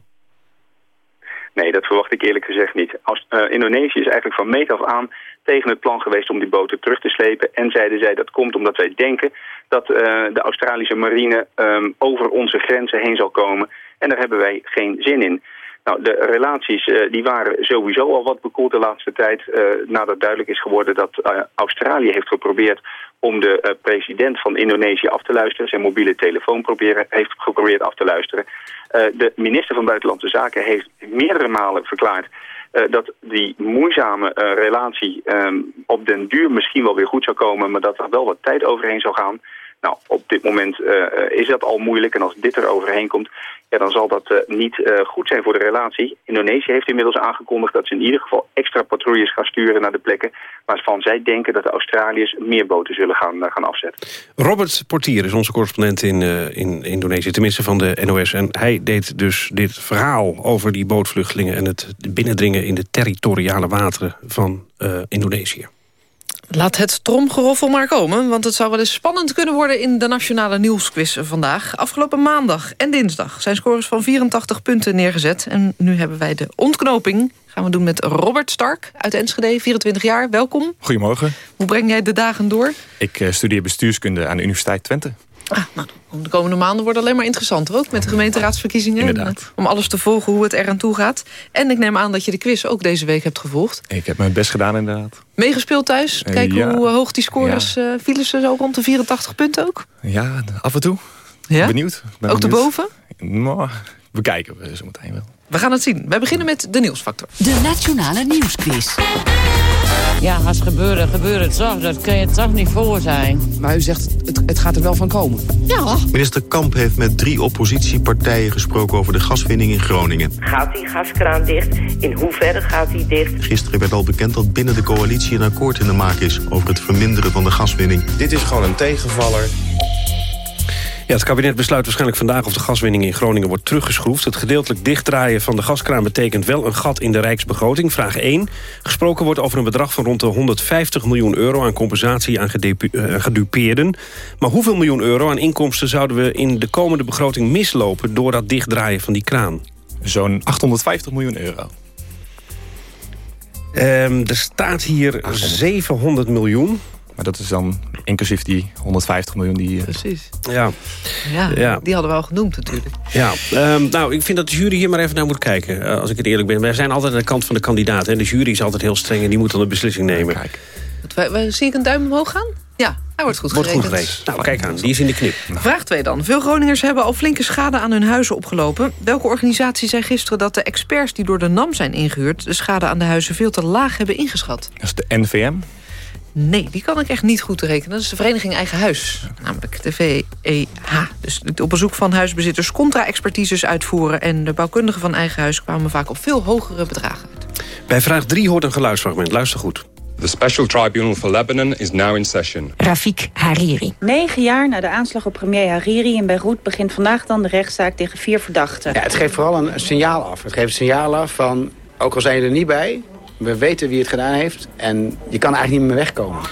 Nee, dat verwacht ik eerlijk gezegd niet. Als, Indonesië is eigenlijk van meet af aan tegen het plan geweest om die boten terug te slepen. En zeiden zij dat komt omdat wij denken dat de Australische marine ehm, over onze grenzen heen zal komen. En daar hebben wij geen zin in. Nou, de relaties eh, die waren sowieso al wat bekoeld de laatste tijd... eh, nadat duidelijk is geworden dat eh, Australië heeft geprobeerd... om de president van Indonesië af te luisteren. Zijn mobiele telefoon proberen, heeft geprobeerd af te luisteren. De minister van Buitenlandse Zaken heeft meerdere malen verklaard... dat die moeizame relatie ehm, op den duur misschien wel weer goed zou komen... maar dat er wel wat tijd overheen zou gaan... Nou, op dit moment eh, eh, is dat al moeilijk. En als dit er overheen komt, ja, dan zal dat eh, niet goed zijn voor de relatie. Indonesië heeft inmiddels aangekondigd dat ze in ieder geval extra patrouilles gaan sturen naar de plekken waarvan zij denken dat de Australiërs meer boten zullen gaan, gaan afzetten. Robert Portier is onze correspondent in, in Indonesië, tenminste van de NOS. En hij deed dus dit verhaal over die bootvluchtelingen... en het binnendringen in de territoriale wateren van Indonesië. Laat het tromgeroffel maar komen, want het zou wel eens spannend kunnen worden... in de Nationale Nieuwsquiz vandaag. Afgelopen maandag en dinsdag zijn scores van 84 punten neergezet. En nu hebben wij de ontknoping. Gaan we doen met Robert Stark uit Enschede, 24 jaar. Welkom. Goedemorgen. Hoe breng jij de dagen door? Ik eh, studeer bestuurskunde aan de Universiteit Twente. Ah, nou, de komende maanden worden alleen maar interessanter ook... met de gemeenteraadsverkiezingen. Inderdaad. Om alles te volgen hoe het eraan toe gaat. En ik neem aan dat je de quiz ook deze week hebt gevolgd. Ik heb mijn best gedaan inderdaad. Meegespeeld thuis? Eh, Kijken ja. hoe eh, hoog die scores eh, vielen ze zo rond de 84 punten ook? Ja, af en toe. Ja? Benieuwd. Ben Ook erboven? Nou, we kijken we zo meteen wel. We gaan het zien. Wij beginnen met de nieuwsfactor. De Nationale Nieuwsquiz. Ja, als het gebeuren, gebeurt het toch. Dat kun je toch niet voor zijn. Maar u zegt, het, het gaat er wel van komen. Ja. Minister Kamp heeft met drie oppositiepartijen gesproken over de gaswinning in Groningen. Gaat die gaskraan dicht? In hoeverre gaat die dicht? Gisteren werd al bekend dat binnen de coalitie een akkoord in de maak is over het verminderen van de gaswinning. Dit is gewoon een tegenvaller. Ja, het kabinet besluit waarschijnlijk vandaag of de gaswinning in Groningen wordt teruggeschroefd. Het gedeeltelijk dichtdraaien van de gaskraan betekent wel een gat in de rijksbegroting. Vraag 1. Gesproken wordt over een bedrag van rond de 150 miljoen euro aan compensatie aan eh, gedupeerden. Maar hoeveel miljoen euro aan inkomsten zouden we in de komende begroting mislopen door dat dichtdraaien van die kraan? Zo'n 850 miljoen euro. Ehm, er staat hier 700 miljoen. Maar dat is dan inclusief die 150 miljoen die... eh, Precies. Ja. Ja, Ja. die hadden we al genoemd natuurlijk. Ja, ehm, nou, ik vind dat de jury hier maar even naar moet kijken. eh, als ik het eerlijk ben. Wij zijn altijd aan de kant van de kandidaat. Hè. De jury is altijd heel streng en die moet dan een beslissing nemen. Wat, wij, wij- zie ik een duim omhoog gaan? Ja, hij wordt goed Wordt goed gerekend. geweest. Nou, kijk aan. Die is in de knip. Vraag 2 dan. Veel Groningers hebben al flinke schade aan hun huizen opgelopen. Welke organisatie zei gisteren dat de experts die door de NAM zijn ingehuurd... de schade aan de huizen veel te laag hebben ingeschat? Dat is de NVM. Nee, die kan ik echt niet goed rekenen. Dat is de Vereniging Eigen Huis, namelijk de VEH. Dus op bezoek van huisbezitters contra-expertises uitvoeren... en de bouwkundigen van Eigen Huis kwamen vaak op veel hogere bedragen. Bij vraag 3 hoort een geluidsfragment. Luister goed. The Special Tribunal for Lebanon is now in session. Rafik Hariri. Negen jaar na de aanslag op premier Hariri in Beirut... begint vandaag dan de rechtszaak tegen vier verdachten. Ja, het geeft vooral een, een signaal af. Het geeft een signaal af van, ook al zijn je er niet bij... we weten wie het gedaan heeft en je kan eigenlijk niet meer wegkomen.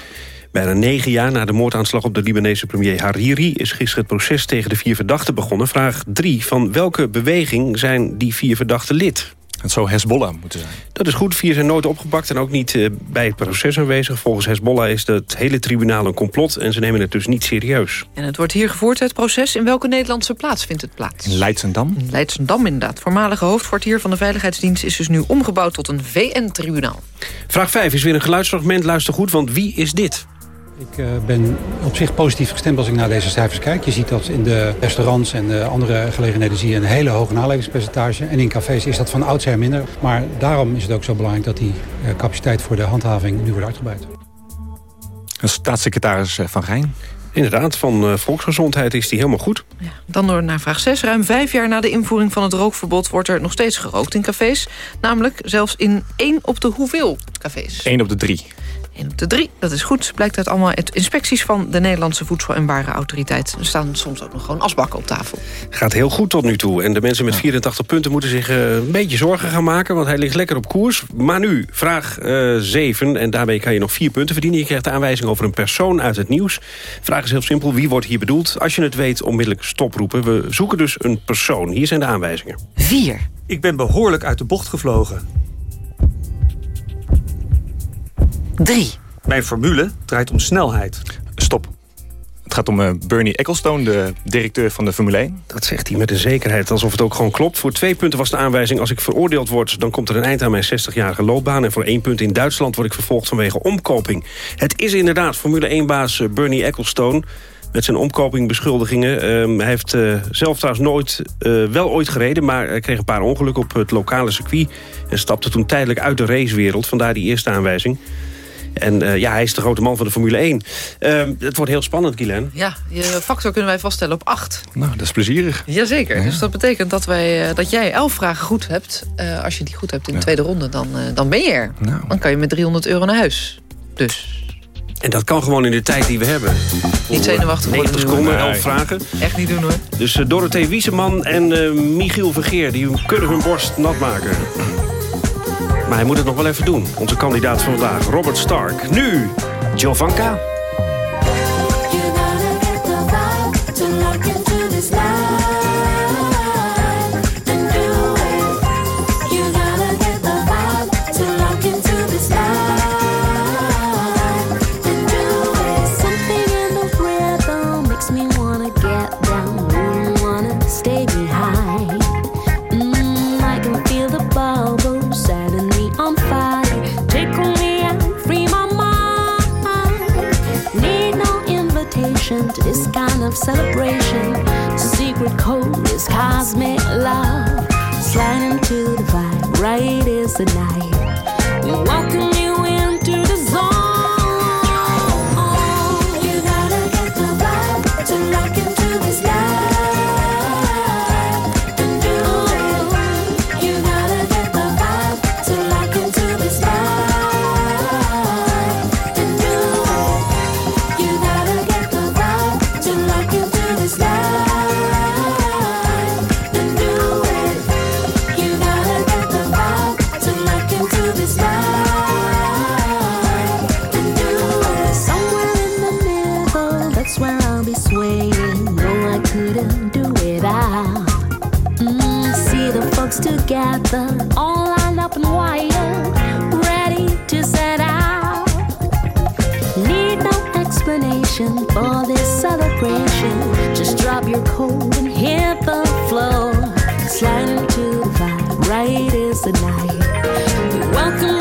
Bijna negen jaar na de moordaanslag op de Libanese premier Hariri... is gisteren het proces tegen de vier verdachten begonnen. Vraag 3. Van welke beweging zijn die vier verdachten lid? Het zou Hezbollah moeten zijn. Dat is goed. Vier zijn nooit opgepakt en ook niet eh, bij het proces aanwezig. Volgens Hezbollah is het hele tribunaal een complot... en ze nemen het dus niet serieus. En het wordt hier gevoerd, het proces. In welke Nederlandse plaats vindt het plaats? In Leidsendam. In Leidsendam inderdaad. Voormalige hoofdkwartier van de Veiligheidsdienst... is dus nu omgebouwd tot een VN-tribunaal. Vraag 5 is weer een geluidsfragment. Luister goed, want wie is dit? Ik eh, ben op zich positief gestemd als ik naar deze cijfers kijk. Je ziet dat in de restaurants en de andere gelegenheden zie je een hele hoge nalevingspercentage. En in cafés is dat van oudsher minder. Maar daarom is het ook zo belangrijk dat die eh, capaciteit voor de handhaving nu wordt uitgebreid. Dat is staatssecretaris eh, Van Rijn. Inderdaad, van eh, volksgezondheid is die helemaal goed. Dan door naar vraag 6. Ruim vijf jaar na de invoering van het rookverbod... wordt er nog steeds gerookt in cafés. Namelijk zelfs in één op de hoeveel cafés? 1 op de 3. 1 op de 3, dat is goed. Blijkt uit allemaal uit inspecties van de Nederlandse Voedsel- en Warenautoriteit. Er staan soms ook nog gewoon asbakken op tafel. Gaat heel goed tot nu toe. En de mensen met 84 punten moeten zich eh, een beetje zorgen gaan maken... want hij ligt lekker op koers. Maar nu, vraag eh 7. En daarmee kan je nog vier punten verdienen. Je krijgt de aanwijzing over een persoon uit het nieuws. Vraag is heel simpel. Wie wordt hier bedoeld? Als je het weet, onmiddellijk stoproepen. We zoeken dus een persoon. Hier zijn de aanwijzingen. 4. Ik ben behoorlijk uit de bocht gevlogen. 3. Mijn formule draait om snelheid. Stop. Het gaat om eh, Bernie Ecclestone, de directeur van de Formule 1. Dat zegt hij met een zekerheid, alsof het ook gewoon klopt. Voor twee punten was de aanwijzing... als ik veroordeeld word, dan komt er een eind aan mijn 60-jarige loopbaan... en voor één punt in Duitsland word ik vervolgd vanwege omkoping. Het is inderdaad Formule 1-baas Bernie Ecclestone... met zijn omkopingbeschuldigingen. Ehm, hij heeft eh, zelf trouwens nooit, eh, wel ooit gereden... maar hij kreeg een paar ongelukken op het lokale circuit... en stapte toen tijdelijk uit de racewereld. Vandaar die eerste aanwijzing. En eh, ja, hij is de grote man van de Formule 1. Ehm, het wordt heel spannend, Guylaine. Ja, je factor kunnen wij vaststellen op 8. Nou, dat is plezierig. Jazeker, dus dat betekent dat, wij, eh, dat jij 11 vragen goed hebt. Eh, als je die goed hebt in de tweede ronde, dan, eh, dan ben je er. Nou. Dan kan je met 300 euro naar huis. Dus En dat kan gewoon in de tijd die we hebben. niet zenuwachtig worden. 90 nu, seconden, hoor. 11 vragen. Echt niet doen hoor. Dus uh, Dorothee Wieseman en eh, Michiel Vergeer... die kunnen hun borst nat maken. Maar hij moet het nog wel even doen. Onze kandidaat van vandaag, Robert Stark. Nu, Jovanka. Celebration. Secret code is cosmic love. Slide into the vibe, right is the night. Right is the night. We welcome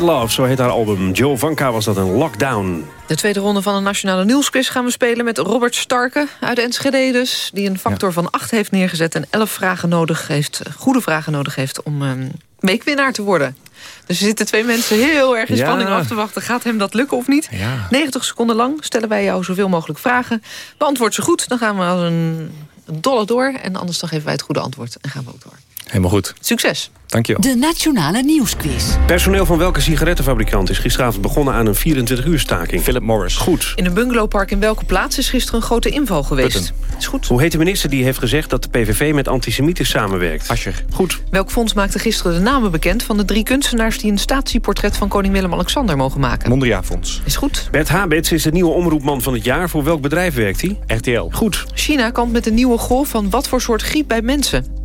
Love, zo heet haar album. Joe Vanka was dat een lockdown. De tweede ronde van de Nationale Nieuwsquiz gaan we spelen met Robert Starke uit Enschede dus. Die een factor van 8 heeft neergezet en 11 vragen nodig heeft, goede vragen nodig heeft om um, weekwinnaar te worden. Dus er zitten twee mensen heel erg in Ja. spanning af te wachten. Gaat hem dat lukken of niet? Ja. 90 seconden lang stellen wij jou zoveel mogelijk vragen. Beantwoord ze goed, dan gaan we als een dolle door. En anders dan geven wij het goede antwoord en gaan we ook door. Helemaal goed. Succes! Dankjewel. De Nationale Nieuwsquiz. Personeel van welke sigarettenfabrikant is gisteravond begonnen aan een 24-uur staking? Philip Morris. Goed. In een bungalowpark in welke plaats is gisteren een grote inval geweest? Putten. Is goed. Hoe heet de minister die heeft gezegd dat de PVV met antisemieten samenwerkt? Ascher. Goed. Welk fonds maakte gisteren de namen bekend van de drie kunstenaars... die een statieportret van koning Willem-Alexander mogen maken? Mondriaan Fonds. Is goed. Bert Habets is de nieuwe omroepman van het jaar. Voor welk bedrijf werkt hij? RTL. Goed. China kampt met een nieuwe golf van wat voor soort griep bij mensen?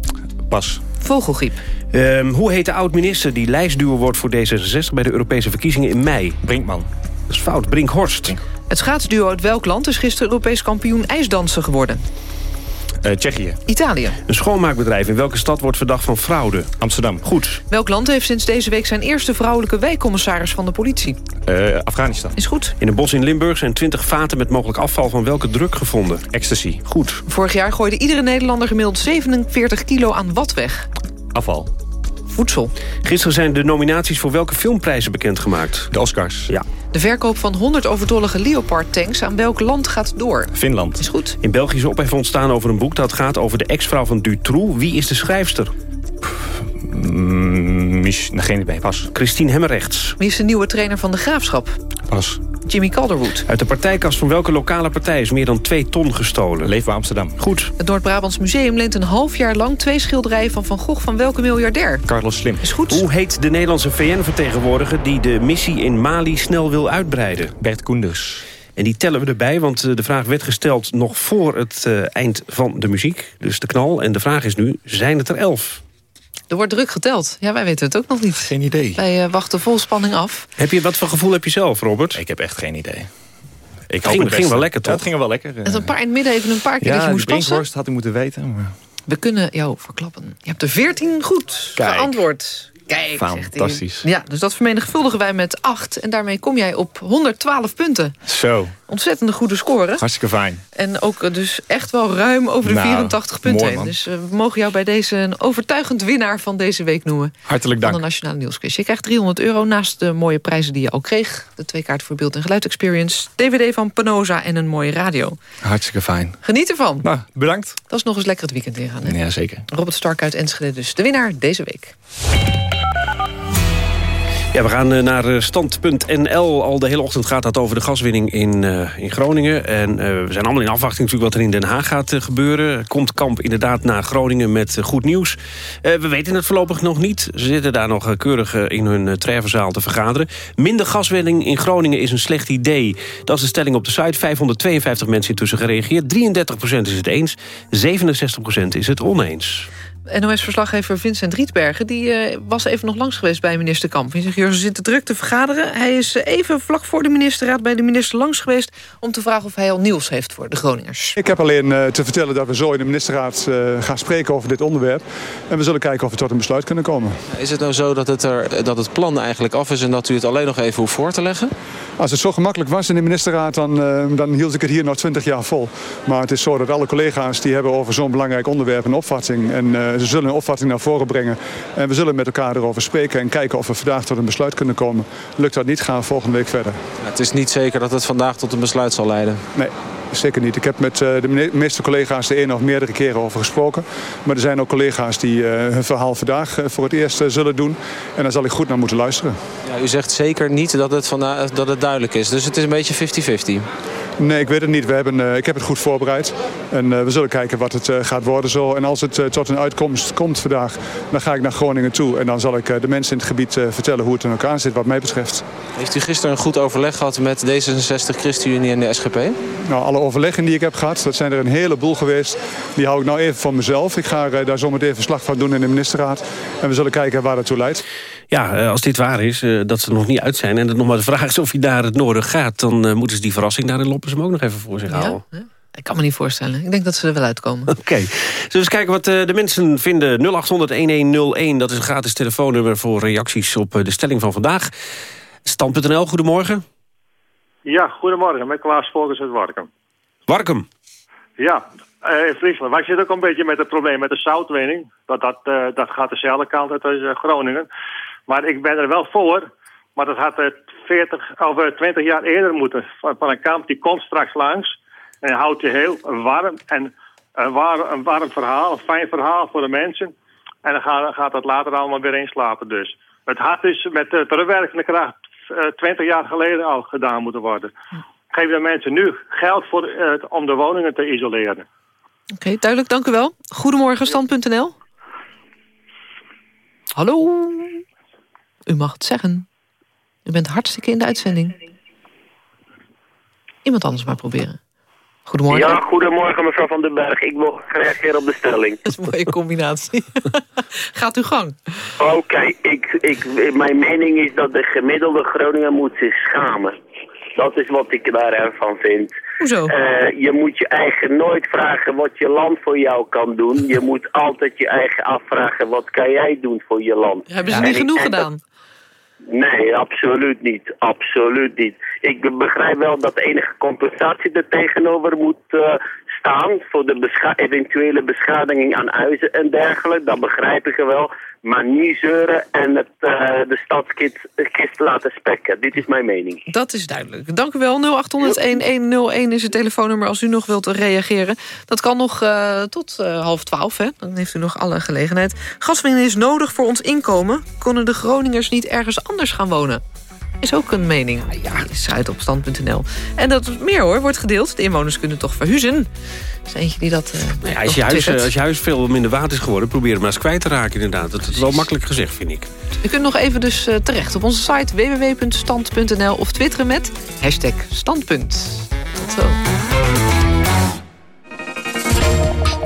Pas. Vogelgriep. Ehm, hoe heet de oud-minister die lijstduwer wordt voor D66... bij de Europese verkiezingen in mei? Brinkman. Dat is fout. Brinkhorst. Het schaatsduo uit welk land is gisteren Europees kampioen ijsdansen geworden? Eh, Tsjechië. Italië. Een schoonmaakbedrijf in welke stad wordt verdacht van fraude? Amsterdam. Goed. Welk land heeft sinds deze week zijn eerste vrouwelijke wijkcommissaris van de politie? Eh, Afghanistan. Is goed. In een bos in Limburg zijn 20 vaten met mogelijk afval van welke druk gevonden? Ecstasy. Goed. Vorig jaar gooide iedere Nederlander gemiddeld 47 kilo aan wat weg? Afval. Voedsel. Gisteren zijn de nominaties voor welke filmprijzen bekendgemaakt? De Oscars. Ja. De verkoop van 100 overtollige Leopard-tanks aan welk land gaat door? Finland. Is goed. In België is ophef ontstaan over een boek dat gaat over de ex-vrouw van Dutroux. Wie is de schrijfster? Mm, Mich, nee, geen idee. Pas. Christine Hemmerrechts. Wie is de nieuwe trainer van de Graafschap? Pas. Jimmy Calderwood. Uit de partijkast van welke lokale partij is meer dan 2 ton gestolen? Leefbaar Amsterdam. Goed. Het Noord-Brabants Museum leent een half jaar lang twee schilderijen van Van Gogh van welke miljardair? Carlos Slim. Is goed. Hoe heet de Nederlandse VN-vertegenwoordiger die de missie in Mali snel wil uitbreiden? Bert Koenders. En die tellen we erbij, want eh, de vraag werd gesteld nog voor het eh, eind van de muziek. Dus de knal. En de vraag is nu, zijn het er elf? Er wordt druk geteld. Ja, wij weten het ook nog niet. Geen idee. Wij eh, wachten vol spanning af. Heb je, wat voor gevoel heb je zelf, Robert? Ik heb echt geen idee. ging- Ik ging het beste. wel lekker, toch? Ja, het ging wel lekker. En een paar in het midden even een paar keer dat je ja, moest passen. Had ik moeten weten. Maar... We kunnen jou verklappen. Je hebt er 14 goed Kijk. geantwoord. Kijk, zegt hij. Fantastisch. Ja, dus dat vermenigvuldigen wij met 8. En daarmee kom jij op 112 punten. Zo, Ontzettende goede score. hartstikke fijn. En ook eh, dus echt wel ruim over de Nou, 84 punten mooi, heen. Dus eh, we mogen jou bij deze een overtuigend winnaar van deze week noemen. Hartelijk Van de dank. Nationale Nieuwsquiz. Je krijgt 300 euro naast de mooie prijzen die je al kreeg. De twee kaarten voor beeld- en geluid-experience. DVD van Panoza en een mooie radio. Hartstikke fijn. Geniet ervan. Nou, bedankt. Dat is nog eens lekker het weekend ingaan. Hè? Ja, zeker. Robert Stark uit Enschede dus. De winnaar deze week. Ja, we gaan eh, naar eh, stand.nl. Al de hele ochtend gaat dat over de gaswinning in, eh, in Groningen. En we zijn allemaal in afwachting natuurlijk wat er in Den Haag gaat gebeuren. Komt Kamp inderdaad naar Groningen met goed nieuws. We weten het voorlopig nog niet. Ze zitten daar nog keurig in hun treffenzaal te vergaderen. Minder gaswinning in Groningen is een slecht idee. Dat is de stelling op de site. 552 mensen intussen gereageerd. 33% is het eens. 67% is het oneens. NOS-verslaggever Vincent Rietbergen die, eh, was even nog langs geweest bij minister Kamp. Hij zegt, "Joh, ze zitten druk te vergaderen. Hij is even vlak voor de ministerraad bij de minister langs geweest... om te vragen of hij al nieuws heeft voor de Groningers. Ik heb alleen eh, te vertellen dat we zo in de ministerraad eh, gaan spreken over dit onderwerp. En we zullen kijken of we tot een besluit kunnen komen. Is het nou zo dat het, er, dat het plan eigenlijk af is en dat u het alleen nog even hoeft voor te leggen? Als het zo gemakkelijk was in de ministerraad, dan, eh, dan hield ik het hier nog twintig jaar vol. Maar het is zo dat alle collega's die hebben over zo'n belangrijk onderwerp een opvatting. En eh, ze zullen een opvatting naar voren brengen. En we zullen met elkaar erover spreken en kijken of we vandaag tot een besluit kunnen komen. Lukt dat niet, gaan we volgende week verder. Het is niet zeker dat het vandaag tot een besluit zal leiden. Nee, zeker niet. Ik heb met eh, de me- meeste collega's de ene of meerdere keren over gesproken. Maar er zijn ook collega's die eh, hun verhaal vandaag eh, voor het eerst zullen doen. En daar zal ik goed naar moeten luisteren. Ja, u zegt zeker niet dat het, vanda- dat het duidelijk is. Dus het is een beetje 50-50. Nee, ik weet het niet. We hebben, eh, ik heb het goed voorbereid. En eh, we zullen kijken wat het eh, gaat worden zo. En als het tot een uitkomst komt vandaag, dan ga ik naar Groningen toe. En dan zal ik de mensen in het gebied vertellen hoe het in elkaar zit wat mij betreft. Heeft u gisteren een goed overleg gehad met D66, ChristenUnie en de SGP? Nou, alle overleggen die ik heb gehad, dat zijn er een heleboel geweest. Die hou ik nou even voor mezelf. Ik ga daar zometeen verslag van doen in de ministerraad. En we zullen kijken waar dat toe leidt. Ja, eh, als dit waar is, eh, dat ze er nog niet uit zijn... en het nog maar de vraag is of hij naar het noorden gaat... dan eh, moeten ze die verrassing daar in Loppersum ook nog even voor zich houden. Ik kan me niet voorstellen. Ik denk dat ze er wel uitkomen. Oké. Zullen we eens kijken wat eh, de mensen vinden. 0800-1101, dat is een gratis telefoonnummer... voor reacties op de stelling van vandaag. Stand.nl, goedemorgen. Ja, goedemorgen. Met Klaas Volkers uit Warkum. Warkum. Ja, eh, in Friesland. Wij zitten ook een beetje met het probleem met de zoutwinning. Dat, dat, eh, dat gaat dezelfde kant uit als eh, Groningen. Maar ik ben er wel voor. Maar dat had eh, 40 of eh, 20 jaar eerder moeten. Van, van een kamp die komt straks langs. En houdt je heel warm. En een warm, een warm verhaal, een fijn verhaal voor de mensen. En dan gaat, gaat dat later allemaal weer inslapen dus. Het had dus met de terugwerkende kracht eh, 20 jaar geleden al gedaan moeten worden. Geef de mensen nu geld voor, om de woningen te isoleren. Oké, duidelijk, dank u wel. Goedemorgen, stand.nl. Hallo. U mag het zeggen. U bent hartstikke in de uitzending. Iemand anders maar proberen. Goedemorgen. Ja, goedemorgen mevrouw Van den Berg. Ik wil reageren op de stelling. Dat is een mooie combinatie. Gaat uw gang. Oké, ik, ik, mijn mening is dat de gemiddelde Groninger moet zich schamen. Dat is wat ik daarvan vind. Hoezo? Eh, je moet je eigen nooit vragen wat je land voor jou kan doen. Je moet altijd je eigen afvragen wat kan jij doen voor je land. Hebben ze niet genoeg dat- gedaan? Nee, absoluut niet. Absoluut niet. Ik begrijp wel dat enige compensatie er tegenover moet eh, staan voor de eventuele beschadiging aan huizen en dergelijke. Dat begrijp ik wel. Maar niet zeuren en het, eh, de stadskist kist laten spekken. Dit is mijn mening. Dat is duidelijk. Dank u wel. 0800-1101 is het telefoonnummer als u nog wilt reageren. Dat kan nog eh, tot eh, half twaalf, hè? Dan heeft u nog alle gelegenheid. Gaswinning is nodig voor ons inkomen. Kunnen de Groningers niet ergens anders gaan wonen? Is ook een mening. Ja, is uit op stand.nl. En dat meer hoor, wordt gedeeld. De inwoners kunnen toch verhuizen. Er is eentje die dat. eh, Nou ja, als, je huis, eh, als je huis veel minder water is geworden... probeer hem maar eens kwijt te raken inderdaad. Dat is wel makkelijk gezegd, vind ik. U kunt nog even dus eh, terecht op onze site www.stand.nl of twitteren met hashtag standpunt. Tot zo.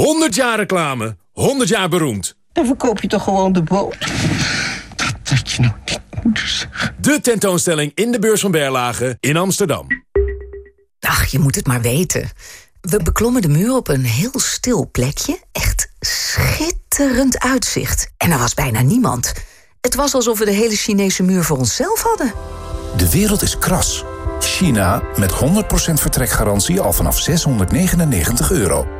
100 jaar reclame, 100 jaar beroemd. Dan verkoop je toch gewoon de boot? Dat je nog niet moet De tentoonstelling in de beurs van Berlage in Amsterdam. Ach, je moet het maar weten. We beklommen de muur op een heel stil plekje. Echt schitterend uitzicht. En er was bijna niemand. Het was alsof we de hele Chinese muur voor onszelf hadden. De wereld is kras. China met 100% vertrekgarantie al vanaf 699 euro.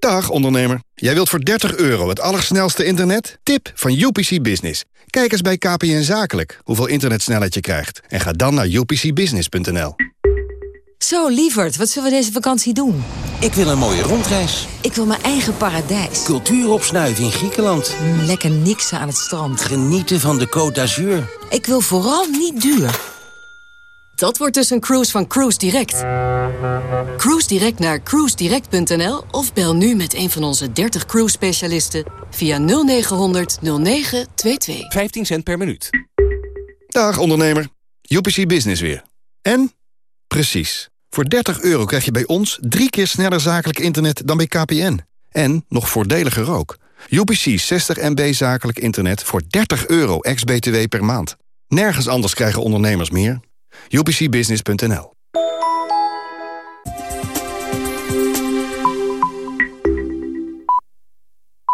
Dag ondernemer. Jij wilt voor 30 euro het allersnelste internet? Tip van UPC Business. Kijk eens bij KPN Zakelijk hoeveel internetsnelheid je krijgt. En ga dan naar upcbusiness.nl. Zo, lieverd, wat zullen we deze vakantie doen? Ik wil een mooie rondreis. Ik wil mijn eigen paradijs. Cultuur opsnuiven in Griekenland. Mm, lekker niksen aan het strand. Genieten van de Côte d'Azur. Ik wil vooral niet duur. Dat wordt dus een cruise van Cruise Direct. Cruise Direct naar cruisedirect.nl of bel nu met een van onze 30 cruise specialisten via 0900 0922. 15 cent per minuut. Dag ondernemer. UPC Business weer. En? Precies. Voor 30 euro krijg je bij ons drie keer sneller zakelijk internet dan bij KPN. En nog voordeliger ook. UPC 60 MB zakelijk internet voor 30 euro ex-BTW per maand. Nergens anders krijgen ondernemers meer. UPCbusiness.nl